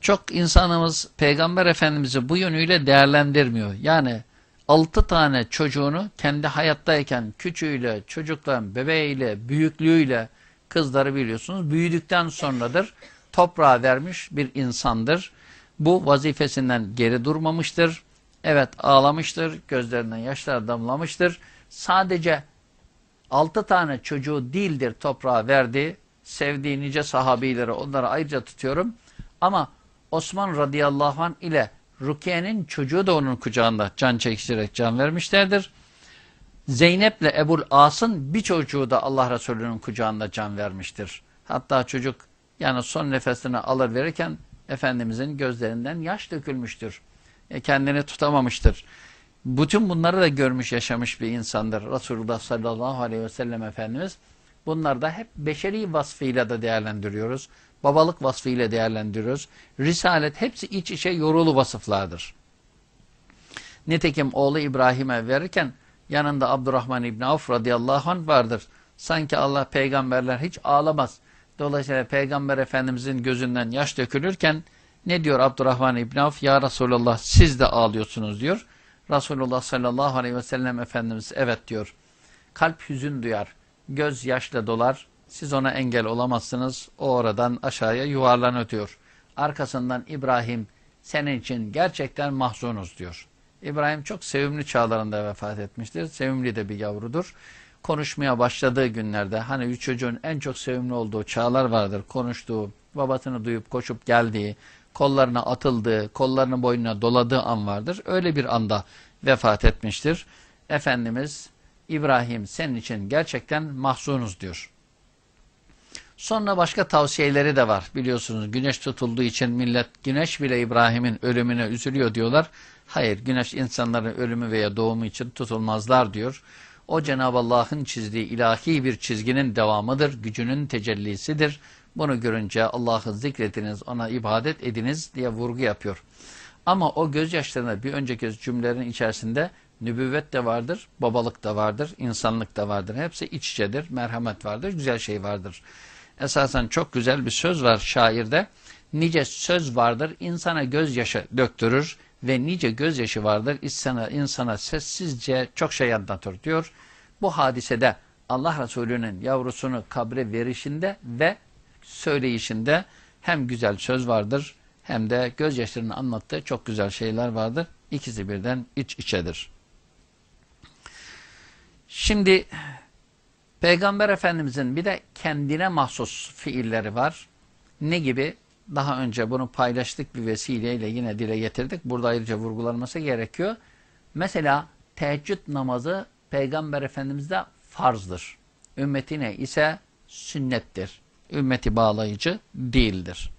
[SPEAKER 1] Çok insanımız Peygamber Efendimiz'i bu yönüyle değerlendirmiyor. Yani altı tane çocuğunu kendi hayattayken küçüğüyle, çocukla, bebeğiyle, büyüklüğüyle kızları biliyorsunuz büyüdükten sonradır toprağa vermiş bir insandır. Bu vazifesinden geri durmamıştır. Evet ağlamıştır, gözlerinden yaşlar damlamıştır. Sadece altı tane çocuğu değildir toprağa verdi. Sevdiği nice sahabileri onları ayrıca tutuyorum. Ama Osman radıyallahu an ile Rukiye'nin çocuğu da onun kucağında can çekiştirerek can vermişlerdir. Zeynep ile Ebul As'ın bir çocuğu da Allah Resulü'nün kucağında can vermiştir. Hatta çocuk yani son nefesini alır verirken Efendimizin gözlerinden yaş dökülmüştür. E, kendini tutamamıştır. Bütün bunları da görmüş yaşamış bir insandır Resulullah sallallahu aleyhi ve sellem Efendimiz. Bunları da hep beşeri vasfıyla da değerlendiriyoruz. Babalık vasfıyla değerlendiriyoruz. Risalet hepsi iç içe yorulu vasıflardır. Nitekim oğlu İbrahim'e verirken yanında Abdurrahman İbni Avf radıyallahu anh vardır. Sanki Allah peygamberler hiç ağlamaz. Dolayısıyla Peygamber Efendimizin gözünden yaş dökülürken ne diyor Abdurrahman İbni Avf? Ya Resulallah siz de ağlıyorsunuz diyor. Resulullah sallallahu aleyhi ve sellem Efendimiz evet diyor. Kalp hüzün duyar, göz yaşla dolar, siz ona engel olamazsınız. O oradan aşağıya yuvarlanıyor diyor. Arkasından İbrahim senin için gerçekten mahzunuz diyor. İbrahim çok sevimli çağlarında vefat etmiştir. Sevimli de bir yavrudur. Konuşmaya başladığı günlerde hani üç çocuğun en çok sevimli olduğu çağlar vardır. Konuştuğu, babasını duyup koşup geldiği, kollarına atıldığı, kollarını boynuna doladığı an vardır. Öyle bir anda vefat etmiştir. Efendimiz İbrahim senin için gerçekten mahzunuz diyor. Sonra başka tavsiyeleri de var. Biliyorsunuz güneş tutulduğu için millet güneş bile İbrahim'in ölümüne üzülüyor diyorlar. Hayır güneş insanların ölümü veya doğumu için tutulmazlar diyor. O Cenab-ı Allah'ın çizdiği ilahi bir çizginin devamıdır, gücünün tecellisidir. Bunu görünce Allah'ı zikrediniz, ona ibadet ediniz diye vurgu yapıyor. Ama o gözyaşlarına bir önceki cümlelerin içerisinde nübüvvet de vardır, babalık da vardır, insanlık da vardır. Hepsi iç içedir, merhamet vardır, güzel şey vardır. Esasen çok güzel bir söz var şairde. Nice söz vardır, insana gözyaşı döktürür ve nice gözyaşı vardır, insana, insana sessizce çok şey anlatır diyor. Bu hadisede Allah Resulü'nün yavrusunu kabre verişinde ve söyleyişinde hem güzel söz vardır hem de gözyaşlarını anlattığı çok güzel şeyler vardır. İkisi birden iç içedir. Şimdi Peygamber Efendimizin bir de kendine mahsus fiilleri var. Ne gibi? Daha önce bunu paylaştık bir vesileyle yine dile getirdik. Burada ayrıca vurgulanması gerekiyor. Mesela teheccüd namazı Peygamber Efendimiz'de farzdır. Ümmetine ise sünnettir. Ümmeti bağlayıcı değildir.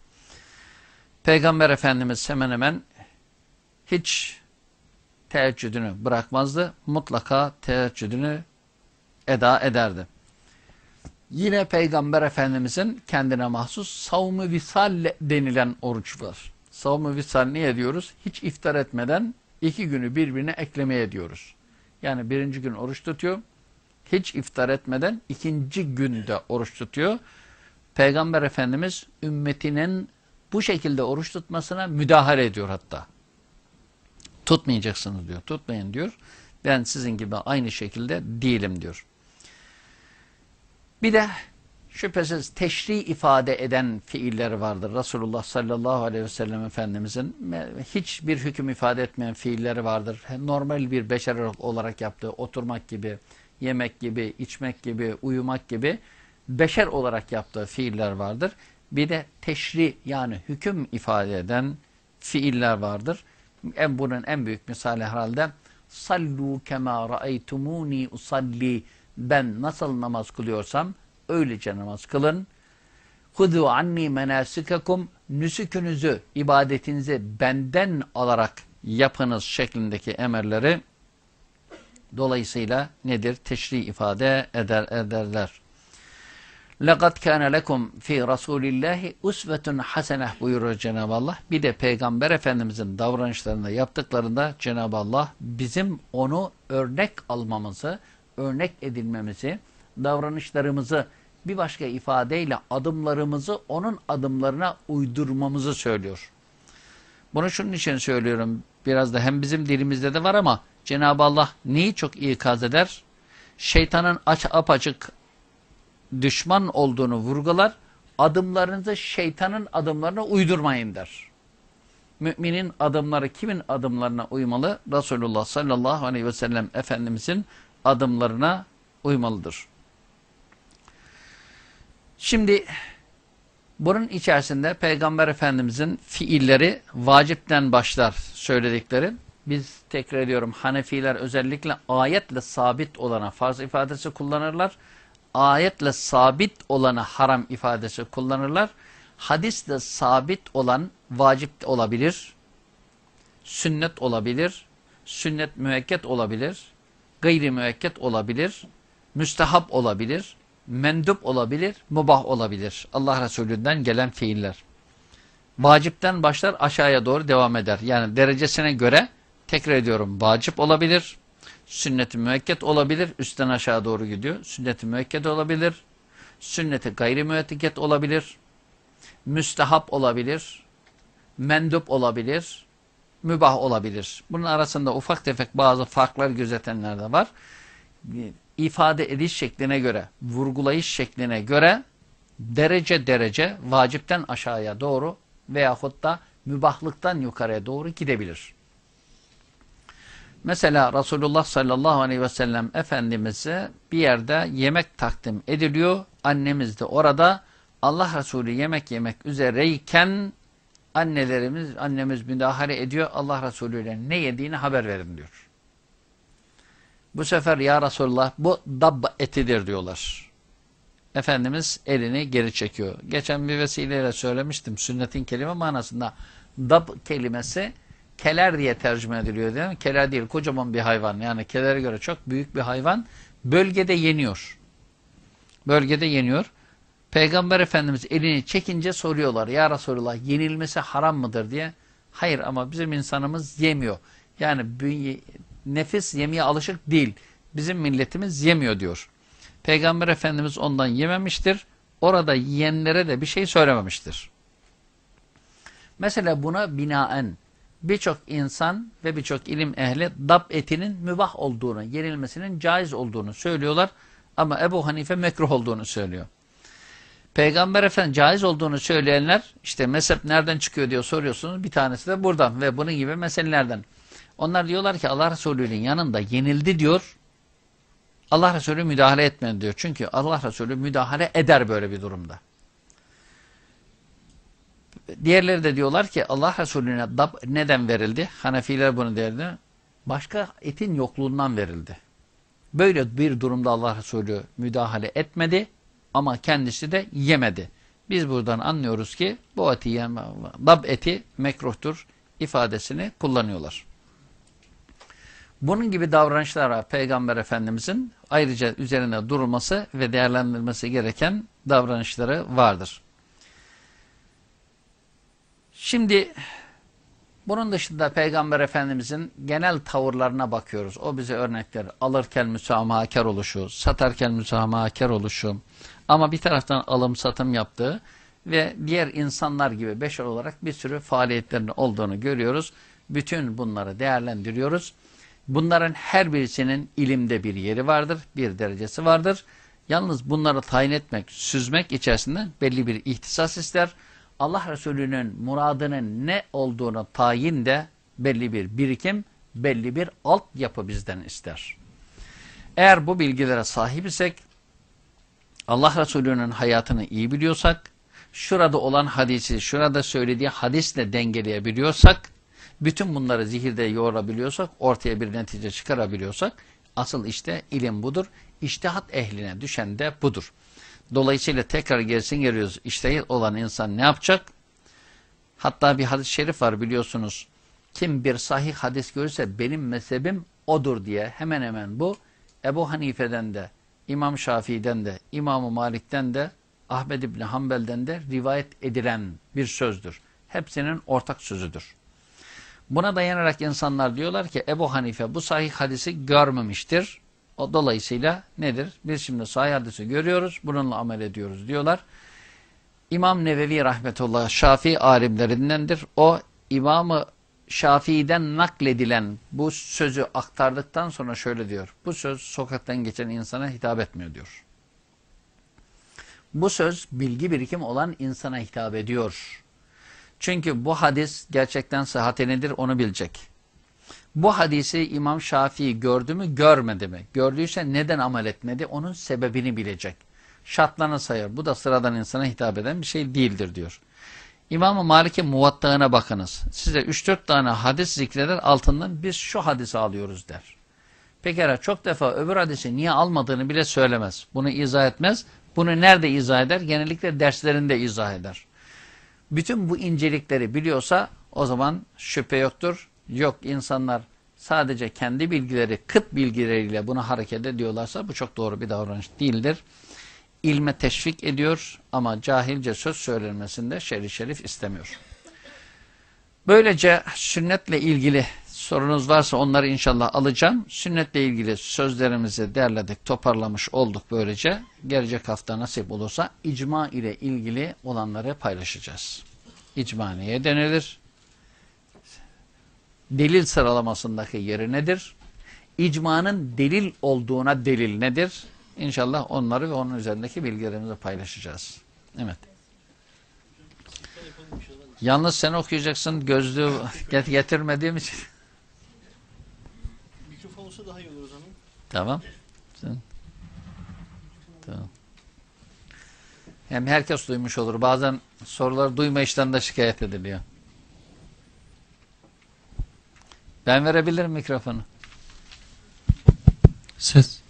[SPEAKER 1] Peygamber Efendimiz hemen hemen hiç teheccüdünü bırakmazdı. Mutlaka teheccüdünü eda ederdi. Yine Peygamber Efendimizin kendine mahsus savmu visal denilen oruç var. Savmu visal niye diyoruz? Hiç iftar etmeden iki günü birbirine eklemeye diyoruz. Yani birinci gün oruç tutuyor. Hiç iftar etmeden ikinci günde oruç tutuyor. Peygamber Efendimiz ümmetinin bu şekilde oruç tutmasına müdahale ediyor hatta. Tutmayacaksınız diyor. Tutmayın diyor. Ben sizin gibi aynı şekilde değilim diyor. Bir de şüphesiz teşri ifade eden fiiller vardır. Resulullah sallallahu aleyhi ve sellem Efendimizin hiçbir hüküm ifade etmeyen fiilleri vardır. Normal bir beşer olarak yaptığı oturmak gibi, yemek gibi, içmek gibi, uyumak gibi beşer olarak yaptığı fiiller vardır. Bir de teşri yani hüküm ifade eden fiiller vardır. En, bunun en büyük misali herhalde sallu kema ra'eytumuni usalli ben nasıl namaz kılıyorsam öylece namaz kılın. Hudu anni menasikakum nüsükünüzü, ibadetinizi benden alarak yapınız şeklindeki emirleri dolayısıyla nedir? Teşri ifade eder, ederler. لَقَدْ كَانَ لَكُمْ ف۪ي رَسُولِ اللّٰهِ اُسْوَةٌ حَسَنَةٌ buyuruyor Cenab-ı Allah. Bir de Peygamber Efendimizin davranışlarında yaptıklarında Cenab-ı Allah bizim onu örnek almamızı, örnek edilmemizi, davranışlarımızı bir başka ifadeyle adımlarımızı onun adımlarına uydurmamızı söylüyor. Bunu şunun için söylüyorum. Biraz da hem bizim dilimizde de var ama Cenab-ı Allah neyi çok ikaz eder? Şeytanın aç, apaçık düşman olduğunu vurgular. Adımlarınızı şeytanın adımlarına uydurmayın der. Müminin adımları kimin adımlarına uymalı? Resulullah sallallahu aleyhi ve sellem Efendimizin adımlarına uymalıdır. Şimdi bunun içerisinde Peygamber Efendimizin fiilleri vacipten başlar söyledikleri. Biz tekrar ediyorum Hanefiler özellikle ayetle sabit olana farz ifadesi kullanırlar. Ayetle sabit olana haram ifadesi kullanırlar. Hadisle sabit olan vacip olabilir. Sünnet olabilir. Sünnet müekket olabilir. Gayri müekket olabilir. Müstehap olabilir mendup olabilir, mubah olabilir. Allah Resulü'nden gelen fiiller. Vacipten başlar aşağıya doğru devam eder. Yani derecesine göre tekrar ediyorum vacip olabilir, sünnet-i müekket olabilir, üstten aşağı doğru gidiyor. Sünnet-i müekket olabilir, sünnet-i gayri müekket olabilir, müstehap olabilir, mendup olabilir, mübah olabilir. Bunun arasında ufak tefek bazı farklar gözetenler de var ifade ediş şekline göre, vurgulayış şekline göre derece derece vacipten aşağıya doğru veyahut da mübahlıktan yukarıya doğru gidebilir. Mesela Resulullah sallallahu aleyhi ve sellem Efendimiz'e bir yerde yemek takdim ediliyor. Annemiz de orada Allah Resulü yemek yemek üzereyken annelerimiz, annemiz müdahale ediyor. Allah Resulü ile ne yediğini haber verin diyor. Bu sefer ya Resulullah bu dab etidir diyorlar. Efendimiz elini geri çekiyor. Geçen bir vesileyle söylemiştim sünnetin kelime manasında dab kelimesi keler diye tercüme ediliyor değil mi? Keler değil kocaman bir hayvan yani kelere göre çok büyük bir hayvan bölgede yeniyor. Bölgede yeniyor. Peygamber Efendimiz elini çekince soruyorlar ya Resulullah yenilmesi haram mıdır diye. Hayır ama bizim insanımız yemiyor. Yani nefis yemeye alışık değil. Bizim milletimiz yemiyor diyor. Peygamber Efendimiz ondan yememiştir. Orada yiyenlere de bir şey söylememiştir. Mesela buna binaen birçok insan ve birçok ilim ehli dab etinin mübah olduğunu, yenilmesinin caiz olduğunu söylüyorlar. Ama Ebu Hanife mekruh olduğunu söylüyor. Peygamber Efendimiz caiz olduğunu söyleyenler işte mezhep nereden çıkıyor diyor soruyorsunuz. Bir tanesi de buradan ve bunun gibi meselelerden. Onlar diyorlar ki Allah Resulü'nün yanında yenildi diyor. Allah Resulü müdahale etmedi diyor. Çünkü Allah Resulü müdahale eder böyle bir durumda. Diğerleri de diyorlar ki Allah Resulüne neden verildi? Hanefiler bunu derdi. Başka etin yokluğundan verildi. Böyle bir durumda Allah Resulü müdahale etmedi ama kendisi de yemedi. Biz buradan anlıyoruz ki bu eti yeme, dab eti mekruhtur ifadesini kullanıyorlar. Bunun gibi davranışlara Peygamber Efendimizin ayrıca üzerine durulması ve değerlendirilmesi gereken davranışları vardır. Şimdi bunun dışında Peygamber Efendimizin genel tavırlarına bakıyoruz. O bize örnekler alırken müsamahakar oluşu, satarken müsamahakar oluşu ama bir taraftan alım satım yaptığı ve diğer insanlar gibi beşer olarak bir sürü faaliyetlerinin olduğunu görüyoruz. Bütün bunları değerlendiriyoruz. Bunların her birisinin ilimde bir yeri vardır, bir derecesi vardır. Yalnız bunları tayin etmek, süzmek içerisinde belli bir ihtisas ister. Allah Resulü'nün muradının ne olduğunu tayin de belli bir birikim, belli bir altyapı bizden ister. Eğer bu bilgilere sahip isek, Allah Resulü'nün hayatını iyi biliyorsak, şurada olan hadisi, şurada söylediği hadisle dengeleyebiliyorsak, bütün bunları zihirde yoğurabiliyorsak, ortaya bir netice çıkarabiliyorsak, asıl işte ilim budur. İştihat ehline düşen de budur. Dolayısıyla tekrar gerisin geliyoruz. İşte olan insan ne yapacak? Hatta bir hadis-i şerif var biliyorsunuz. Kim bir sahih hadis görürse benim mezhebim odur diye hemen hemen bu Ebu Hanife'den de, İmam Şafii'den de, İmam Malik'ten de, Ahmed İbni Hanbel'den de rivayet edilen bir sözdür. Hepsinin ortak sözüdür. Buna dayanarak insanlar diyorlar ki Ebu Hanife bu sahih hadisi görmemiştir. O dolayısıyla nedir? Biz şimdi sahih hadisi görüyoruz, bununla amel ediyoruz diyorlar. İmam Nevevi rahmetullah Şafii alimlerindendir. O İmamı Şafii'den nakledilen bu sözü aktardıktan sonra şöyle diyor. Bu söz sokaktan geçen insana hitap etmiyor diyor. Bu söz bilgi birikim olan insana hitap ediyor. Çünkü bu hadis gerçekten sıhhati nedir onu bilecek. Bu hadisi İmam Şafii gördü mü görmedi mi? Gördüyse neden amel etmedi onun sebebini bilecek. Şartlarını sayar. Bu da sıradan insana hitap eden bir şey değildir diyor. İmam-ı Malik'in muvattağına bakınız. Size 3-4 tane hadis zikreder altından biz şu hadisi alıyoruz der. Pekala çok defa öbür hadisi niye almadığını bile söylemez. Bunu izah etmez. Bunu nerede izah eder? Genellikle derslerinde izah eder. Bütün bu incelikleri biliyorsa o zaman şüphe yoktur. Yok insanlar sadece kendi bilgileri, kıt bilgileriyle buna hareket ediyorlarsa bu çok doğru bir davranış değildir. İlme teşvik ediyor ama cahilce söz söylenmesinde şerif şerif istemiyor. Böylece sünnetle ilgili sorunuz varsa onları inşallah alacağım. Sünnetle ilgili sözlerimizi derledik, toparlamış olduk böylece. Gelecek hafta nasip olursa icma ile ilgili olanları paylaşacağız. İcma neye denilir? Delil sıralamasındaki yeri nedir? İcmanın delil olduğuna delil nedir? İnşallah onları ve onun üzerindeki bilgilerimizi paylaşacağız. Evet. Yalnız sen okuyacaksın gözlüğü *laughs* getirmediğim için.
[SPEAKER 2] Mikrofon olsa daha iyi olur o zaman.
[SPEAKER 1] Tamam. Sen. Tamam. Hem herkes duymuş olur. Bazen soruları duyma işten de şikayet ediliyor. Ben verebilirim mikrofonu.
[SPEAKER 2] Ses.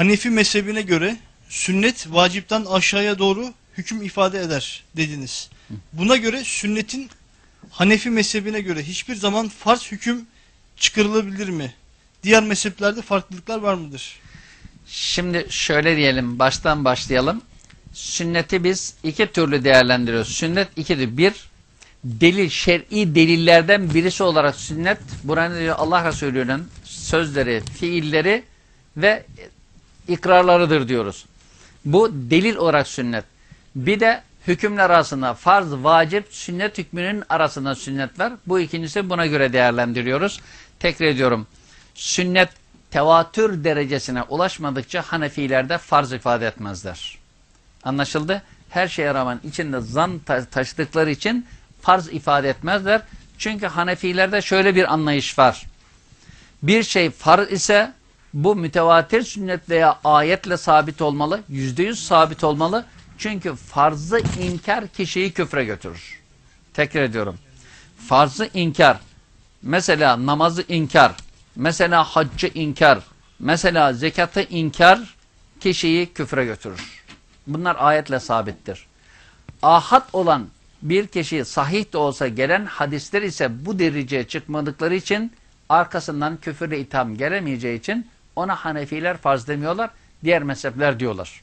[SPEAKER 2] Hanefi mezhebine göre sünnet vacipten aşağıya doğru hüküm ifade eder dediniz. Buna göre sünnetin Hanefi mezhebine göre hiçbir zaman farz hüküm çıkarılabilir mi? Diğer mezheplerde farklılıklar var mıdır?
[SPEAKER 1] Şimdi şöyle diyelim, baştan başlayalım. Sünneti biz iki türlü değerlendiriyoruz. Sünnet ikidir. Bir, delil, şer'i delillerden birisi olarak sünnet, buranın Allah Resulü'nün sözleri, fiilleri ve ikrarlarıdır diyoruz. Bu delil olarak sünnet. Bir de hükümler arasında farz, vacip, sünnet hükmünün arasında sünnet var. Bu ikincisi buna göre değerlendiriyoruz. Tekrar ediyorum. Sünnet tevatür derecesine ulaşmadıkça Hanefilerde farz ifade etmezler. Anlaşıldı? Her şeye rağmen içinde zan taşıdıkları için farz ifade etmezler. Çünkü Hanefilerde şöyle bir anlayış var. Bir şey farz ise bu mütevatir sünnet veya ayetle sabit olmalı. Yüzde yüz sabit olmalı. Çünkü farzı inkar kişiyi küfre götürür. Tekrar ediyorum. Farzı inkar. Mesela namazı inkar. Mesela haccı inkar. Mesela zekatı inkar kişiyi küfre götürür. Bunlar ayetle sabittir. Ahad olan Bir kişi sahih de olsa gelen hadisler ise bu dereceye çıkmadıkları için arkasından küfürle itham gelemeyeceği için ona Hanefiler farz demiyorlar. Diğer mezhepler diyorlar.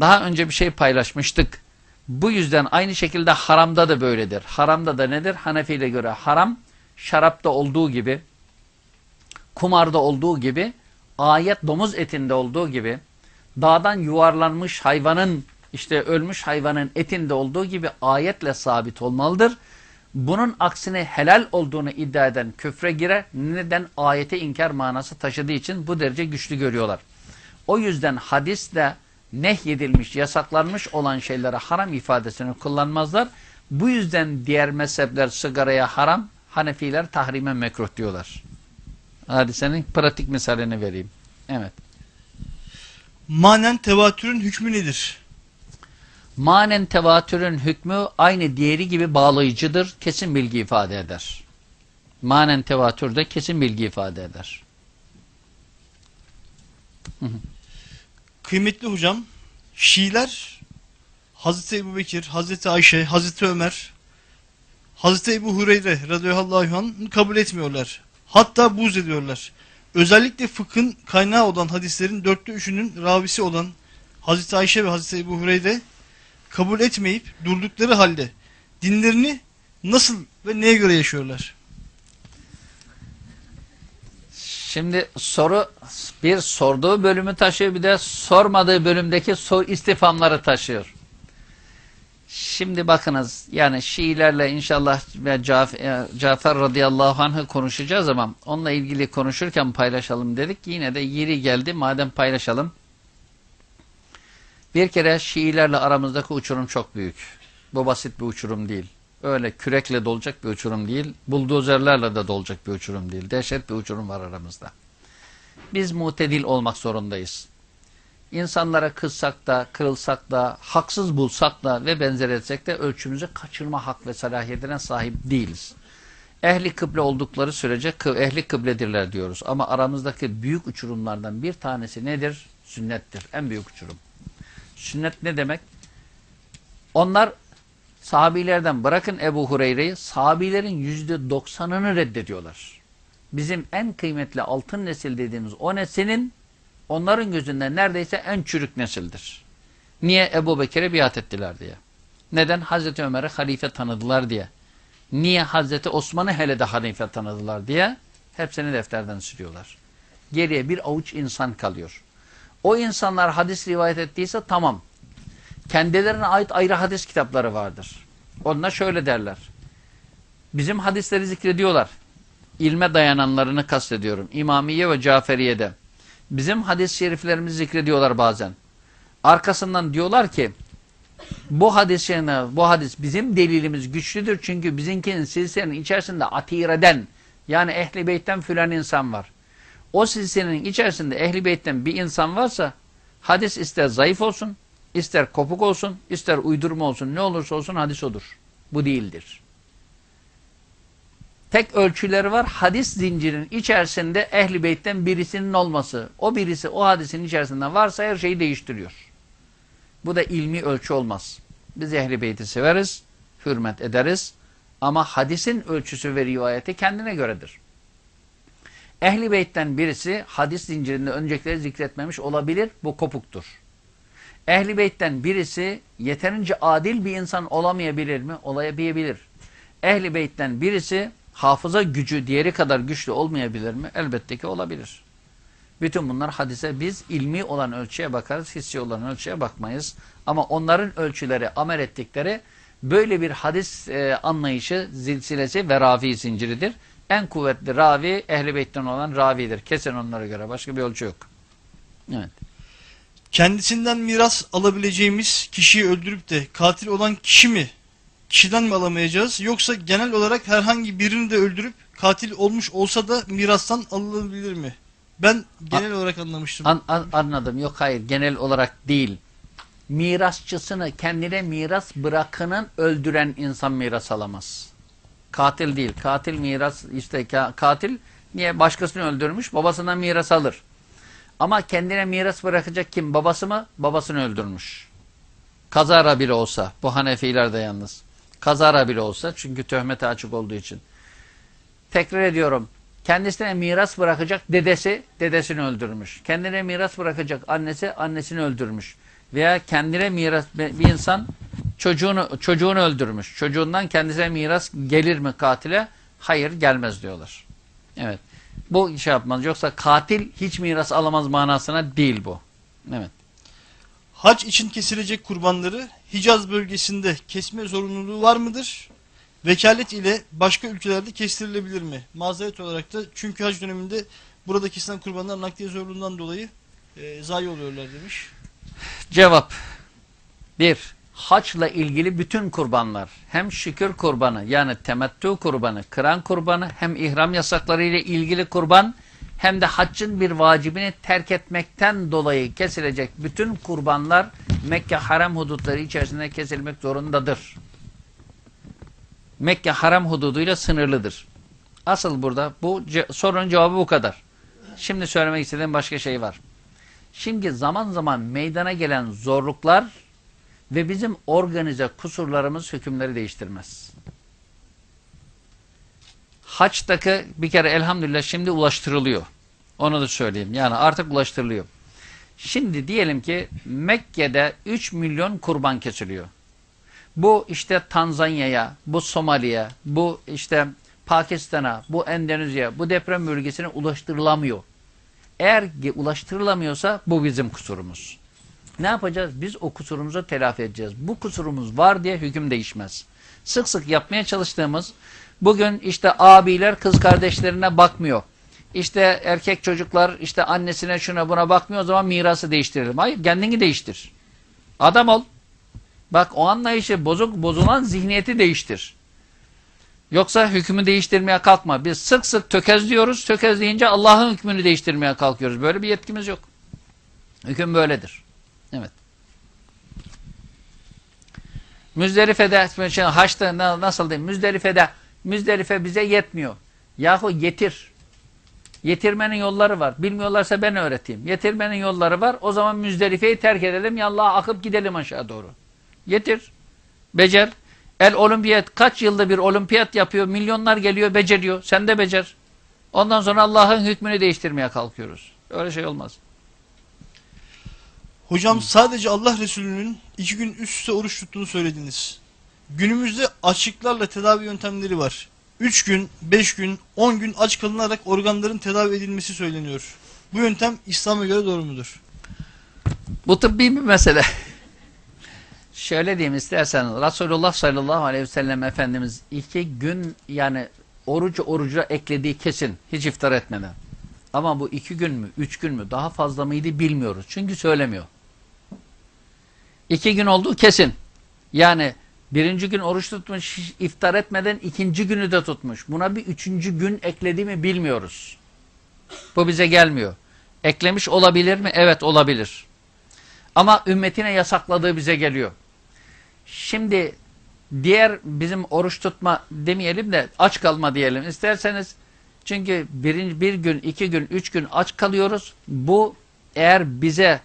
[SPEAKER 1] Daha önce bir şey paylaşmıştık. Bu yüzden aynı şekilde haramda da böyledir. Haramda da nedir? Hanefi'yle göre haram şarapta olduğu gibi, kumarda olduğu gibi, ayet domuz etinde olduğu gibi, dağdan yuvarlanmış hayvanın, işte ölmüş hayvanın etinde olduğu gibi ayetle sabit olmalıdır. Bunun aksine helal olduğunu iddia eden küfre girer. Neden? Ayete inkar manası taşıdığı için bu derece güçlü görüyorlar. O yüzden hadisle nehyedilmiş, yasaklanmış olan şeylere haram ifadesini kullanmazlar. Bu yüzden diğer mezhepler sigaraya haram, Hanefiler tahrime mekruh diyorlar. Hadisenin pratik misalini vereyim. Evet.
[SPEAKER 2] Manen tevatürün hükmü nedir?
[SPEAKER 1] Manen tevatürün hükmü aynı diğeri gibi bağlayıcıdır, kesin bilgi ifade eder. Manen tevatür de kesin bilgi ifade eder.
[SPEAKER 2] Kıymetli hocam, Şiiler Hazreti Ebu Bekir, Hazreti Ayşe, Hazreti Ömer, Hazreti Ebu Hureyre radıyallahu anh kabul etmiyorlar. Hatta buz ediyorlar. Özellikle fıkhın kaynağı olan hadislerin dörtte üçünün ravisi olan Hazreti Ayşe ve Hazreti Ebu Hureyre kabul etmeyip durdukları halde dinlerini nasıl ve neye göre yaşıyorlar?
[SPEAKER 1] Şimdi soru bir sorduğu bölümü taşıyor bir de sormadığı bölümdeki sor istifamları taşıyor. Şimdi bakınız yani Şiilerle inşallah Cafer, Cafer radıyallahu anh'ı konuşacağız ama onunla ilgili konuşurken paylaşalım dedik. Yine de yeri geldi madem paylaşalım. Bir kere Şiilerle aramızdaki uçurum çok büyük. Bu basit bir uçurum değil. Öyle kürekle dolacak bir uçurum değil. Buldozerlerle de dolacak bir uçurum değil. Dehşet bir uçurum var aramızda. Biz mutedil olmak zorundayız. İnsanlara kızsak da, kırılsak da, haksız bulsak da ve benzer etsek de ölçümüzü kaçırma hak ve salahiyetine sahip değiliz. Ehli kıble oldukları sürece ehli kıbledirler diyoruz. Ama aramızdaki büyük uçurumlardan bir tanesi nedir? Sünnettir. En büyük uçurum. Sünnet ne demek? Onlar sahabilerden bırakın Ebu Hureyre'yi sahabilerin yüzde doksanını reddediyorlar. Bizim en kıymetli altın nesil dediğimiz o neslin onların gözünde neredeyse en çürük nesildir. Niye Ebu Bekir'e biat ettiler diye. Neden? Hazreti Ömer'e halife tanıdılar diye. Niye Hazreti Osman'ı hele de halife tanıdılar diye hepsini defterden sürüyorlar. Geriye bir avuç insan kalıyor. O insanlar hadis rivayet ettiyse tamam. Kendilerine ait ayrı hadis kitapları vardır. Onlar şöyle derler. Bizim hadisleri zikrediyorlar. İlme dayananlarını kastediyorum. İmamiye ve Caferiye'de. Bizim hadis-i şeriflerimizi zikrediyorlar bazen. Arkasından diyorlar ki bu hadis bu hadis bizim delilimiz güçlüdür çünkü bizimkinin silsilenin içerisinde atireden yani ehli beytten filan insan var. O silsilenin içerisinde ehli beytten bir insan varsa hadis ister zayıf olsun, ister kopuk olsun, ister uydurma olsun, ne olursa olsun hadis odur. Bu değildir. Tek ölçüleri var. Hadis zincirinin içerisinde ehli beytten birisinin olması. O birisi o hadisin içerisinde varsa her şeyi değiştiriyor. Bu da ilmi ölçü olmaz. Biz ehli beyti severiz, hürmet ederiz ama hadisin ölçüsü ve rivayeti kendine göredir. Ehli beytten birisi hadis zincirinde öncekileri zikretmemiş olabilir. Bu kopuktur. Ehli beytten birisi yeterince adil bir insan olamayabilir mi? Olamayabilir. Ehli beytten birisi hafıza gücü diğeri kadar güçlü olmayabilir mi? Elbette ki olabilir. Bütün bunlar hadise biz ilmi olan ölçüye bakarız, hissi olan ölçüye bakmayız. Ama onların ölçüleri, amel ettikleri böyle bir hadis e, anlayışı, zilsilesi ve ravi zinciridir. En kuvvetli ravi ehli beytten olan ravidir. Kesin onlara göre. Başka bir ölçü yok. Evet.
[SPEAKER 2] Kendisinden miras alabileceğimiz kişiyi öldürüp de katil olan kişi mi? Kişiden mi alamayacağız? Yoksa genel olarak herhangi birini de öldürüp katil olmuş olsa da mirastan alınabilir mi? Ben genel A olarak anlamıştım.
[SPEAKER 1] An an anladım. Yok hayır. Genel olarak değil. Mirasçısını kendine miras bırakının öldüren insan miras alamaz. Katil değil. Katil miras işte katil niye başkasını öldürmüş babasından miras alır. Ama kendine miras bırakacak kim? Babası mı? Babasını öldürmüş. Kazara bile olsa. Bu Hanefiler de yalnız. Kazara bile olsa çünkü töhmete açık olduğu için. Tekrar ediyorum. Kendisine miras bırakacak dedesi dedesini öldürmüş. Kendine miras bırakacak annesi annesini öldürmüş. Veya kendine miras bir insan çocuğunu çocuğunu öldürmüş. Çocuğundan kendisine miras gelir mi katile? Hayır gelmez diyorlar. Evet. Bu şey yapmaz. Yoksa katil hiç miras alamaz manasına değil bu. Evet.
[SPEAKER 2] Hac için kesilecek kurbanları Hicaz bölgesinde kesme zorunluluğu var mıdır? Vekalet ile başka ülkelerde kestirilebilir mi? Mazeret olarak da çünkü hac döneminde burada kesilen kurbanlar nakliye zorluğundan dolayı e, zayi oluyorlar demiş.
[SPEAKER 1] Cevap. Bir, haçla ilgili bütün kurbanlar, hem şükür kurbanı yani temettü kurbanı, kıran kurbanı, hem ihram yasakları ile ilgili kurban, hem de haccın bir vacibini terk etmekten dolayı kesilecek bütün kurbanlar Mekke haram hudutları içerisinde kesilmek zorundadır. Mekke haram hududuyla sınırlıdır. Asıl burada bu sorunun cevabı bu kadar. Şimdi söylemek istediğim başka şey var. Şimdi zaman zaman meydana gelen zorluklar ve bizim organize kusurlarımız hükümleri değiştirmez. Haçtaki bir kere elhamdülillah şimdi ulaştırılıyor. Onu da söyleyeyim. Yani artık ulaştırılıyor. Şimdi diyelim ki Mekke'de 3 milyon kurban kesiliyor. Bu işte Tanzanya'ya, bu Somali'ye, bu işte Pakistan'a, bu Endonezya, bu deprem bölgesine ulaştırılamıyor. Eğer ulaştırılamıyorsa bu bizim kusurumuz. Ne yapacağız? Biz o kusurumuzu telafi edeceğiz. Bu kusurumuz var diye hüküm değişmez. Sık sık yapmaya çalıştığımız bugün işte abiler kız kardeşlerine bakmıyor. İşte erkek çocuklar işte annesine şuna buna bakmıyor o zaman mirası değiştirelim. Hayır kendini değiştir. Adam ol. Bak o anlayışı bozuk bozulan zihniyeti değiştir. Yoksa hükmü değiştirmeye kalkma. Biz sık sık tökezliyoruz. Tökezleyince Allah'ın hükmünü değiştirmeye kalkıyoruz. Böyle bir yetkimiz yok. Hüküm böyledir. Evet. Müzdelife'de, şey, Haç'ta nasıl diyeyim? Müzdelife'de, Müzdelife bize yetmiyor. Yahu yetir. Yetirmenin yolları var. Bilmiyorlarsa ben öğreteyim. Yetirmenin yolları var. O zaman Müzdelife'yi terk edelim. Yallah akıp gidelim aşağı doğru. Yetir. Becer. El olimpiyat kaç yılda bir olimpiyat yapıyor. Milyonlar geliyor beceriyor. Sen de becer. Ondan sonra Allah'ın hükmünü değiştirmeye kalkıyoruz. Öyle şey olmaz.
[SPEAKER 2] Hocam sadece Allah Resulü'nün iki gün üst üste oruç tuttuğunu söylediniz. Günümüzde açlıklarla tedavi yöntemleri var. 3 gün, 5 gün, 10 gün aç kalınarak organların tedavi edilmesi söyleniyor. Bu yöntem İslam'a göre doğru mudur?
[SPEAKER 1] Bu tıbbi bir mesele. Şöyle diyeyim istersen Resulullah sallallahu aleyhi ve sellem Efendimiz iki gün yani orucu oruca eklediği kesin hiç iftar etmeden. Ama bu iki gün mü, üç gün mü, daha fazla mıydı bilmiyoruz. Çünkü söylemiyor. İki gün olduğu kesin. Yani birinci gün oruç tutmuş, iftar etmeden ikinci günü de tutmuş. Buna bir üçüncü gün ekledi mi bilmiyoruz. Bu bize gelmiyor. Eklemiş olabilir mi? Evet olabilir. Ama ümmetine yasakladığı bize geliyor. Şimdi diğer bizim oruç tutma demeyelim de aç kalma diyelim. İsterseniz çünkü bir, bir gün, iki gün, üç gün aç kalıyoruz. Bu eğer bize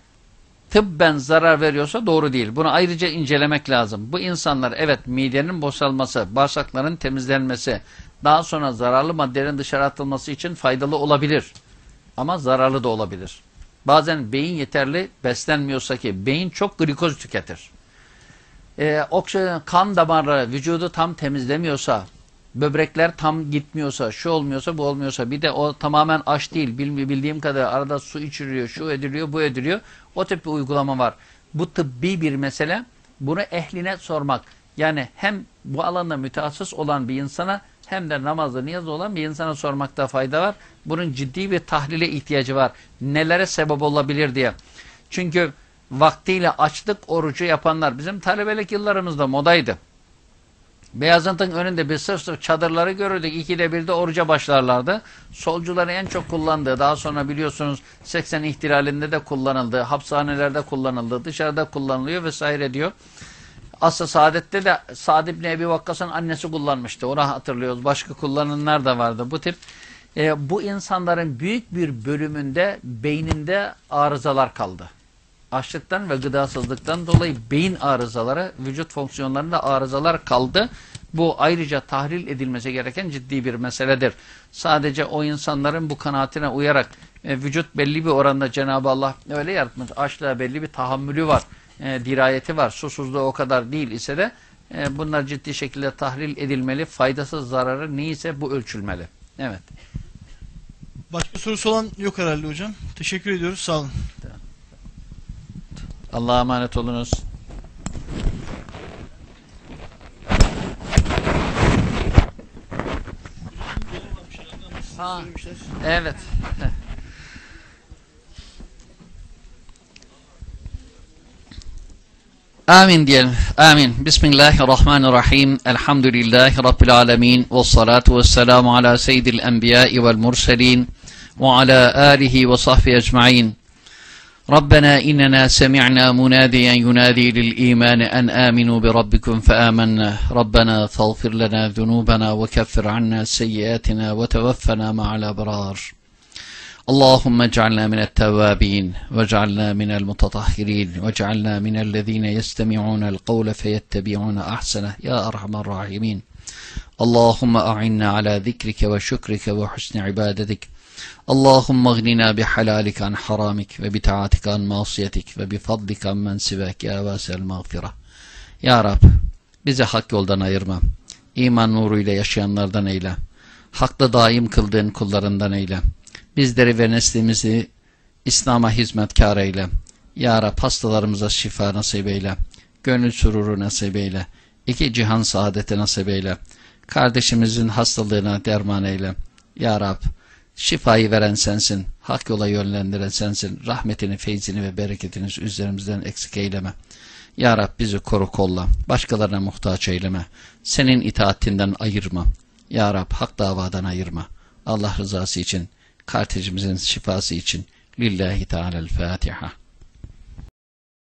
[SPEAKER 1] tıbben zarar veriyorsa doğru değil. Bunu ayrıca incelemek lazım. Bu insanlar evet midenin boşalması, bağırsakların temizlenmesi, daha sonra zararlı maddelerin dışarı atılması için faydalı olabilir. Ama zararlı da olabilir. Bazen beyin yeterli beslenmiyorsa ki beyin çok glikoz tüketir. Ee, oksijen, kan damarları vücudu tam temizlemiyorsa, böbrekler tam gitmiyorsa, şu olmuyorsa, bu olmuyorsa, bir de o tamamen aç değil, bildiğim kadar arada su içiriyor, şu ediliyor, bu ediliyor. O tip bir uygulama var. Bu tıbbi bir mesele. Bunu ehline sormak. Yani hem bu alanda mütehassıs olan bir insana hem de namazda niyaz olan bir insana sormakta fayda var. Bunun ciddi bir tahlile ihtiyacı var. Nelere sebep olabilir diye. Çünkü vaktiyle açlık orucu yapanlar bizim talebelik yıllarımızda modaydı. Beyazıt'ın önünde bir sırf sırf çadırları görürdük. İkide birde oruca başlarlardı. Solcuların en çok kullandığı, daha sonra biliyorsunuz 80 ihtilalinde de kullanıldı, hapishanelerde kullanıldı, dışarıda kullanılıyor vesaire diyor. Aslı Saadet'te de Sa'd ibn Ebi Vakkas'ın annesi kullanmıştı. Onu hatırlıyoruz. Başka kullananlar da vardı. Bu tip e, bu insanların büyük bir bölümünde beyninde arızalar kaldı. Açlıktan ve gıdasızlıktan dolayı beyin arızaları, vücut fonksiyonlarında arızalar kaldı. Bu ayrıca tahlil edilmesi gereken ciddi bir meseledir. Sadece o insanların bu kanaatine uyarak e, vücut belli bir oranda Cenab-ı Allah öyle yaratmış. Açlığa belli bir tahammülü var, e, dirayeti var. Susuzluğu o kadar değil ise de e, bunlar ciddi şekilde tahlil edilmeli. Faydasız zararı neyse bu ölçülmeli. Evet.
[SPEAKER 2] Başka sorusu olan yok herhalde hocam. Teşekkür ediyoruz. Sağ olun.
[SPEAKER 1] Allah'a emanet olunuz. Ha, evet. *laughs* Amin diyelim. Amin. Bismillahirrahmanirrahim. Elhamdülillahi Rabbil alemin. Ve salatu ve selamu ala seyyidil enbiyai vel murselin. Ve ala alihi ve sahbihi ecma'in. ربنا إننا سمعنا مناديا ينادي للإيمان أن آمنوا بربكم فآمنا. ربنا فاغفر لنا ذنوبنا وكفر عنا سيئاتنا وتوفنا مع الأبرار. اللهم اجعلنا من التوابين واجعلنا من المتطهرين واجعلنا من الذين يستمعون القول فيتبعون أحسنه. يا أرحم الراحمين. اللهم أعنا على ذكرك وشكرك وحسن عبادتك. Allahümme gnina bihalalika an haramik ve bitaatika an masiyetik ve bifadlika men sivek ya vesel mağfira. Ya Rab bizi hak yoldan ayırma. İman nuruyla yaşayanlardan eyle. Hakta daim kıldığın kullarından eyle. Bizleri ve neslimizi İslam'a hizmetkar eyle. Ya Rab hastalarımıza şifa nasip eyle. Gönül sururu nasip eyle. İki cihan saadeti nasip eyle. Kardeşimizin hastalığına derman eyle. Ya Rab Şifayı veren sensin, hak yola yönlendiren sensin, rahmetini, feyzini ve bereketini üzerimizden eksik eyleme. Ya Rab bizi koru kolla, başkalarına muhtaç eyleme, senin itaatinden ayırma. Ya Rab hak davadan ayırma. Allah rızası için, kardeşimizin şifası için. Lillahi Teala'l-Fatiha.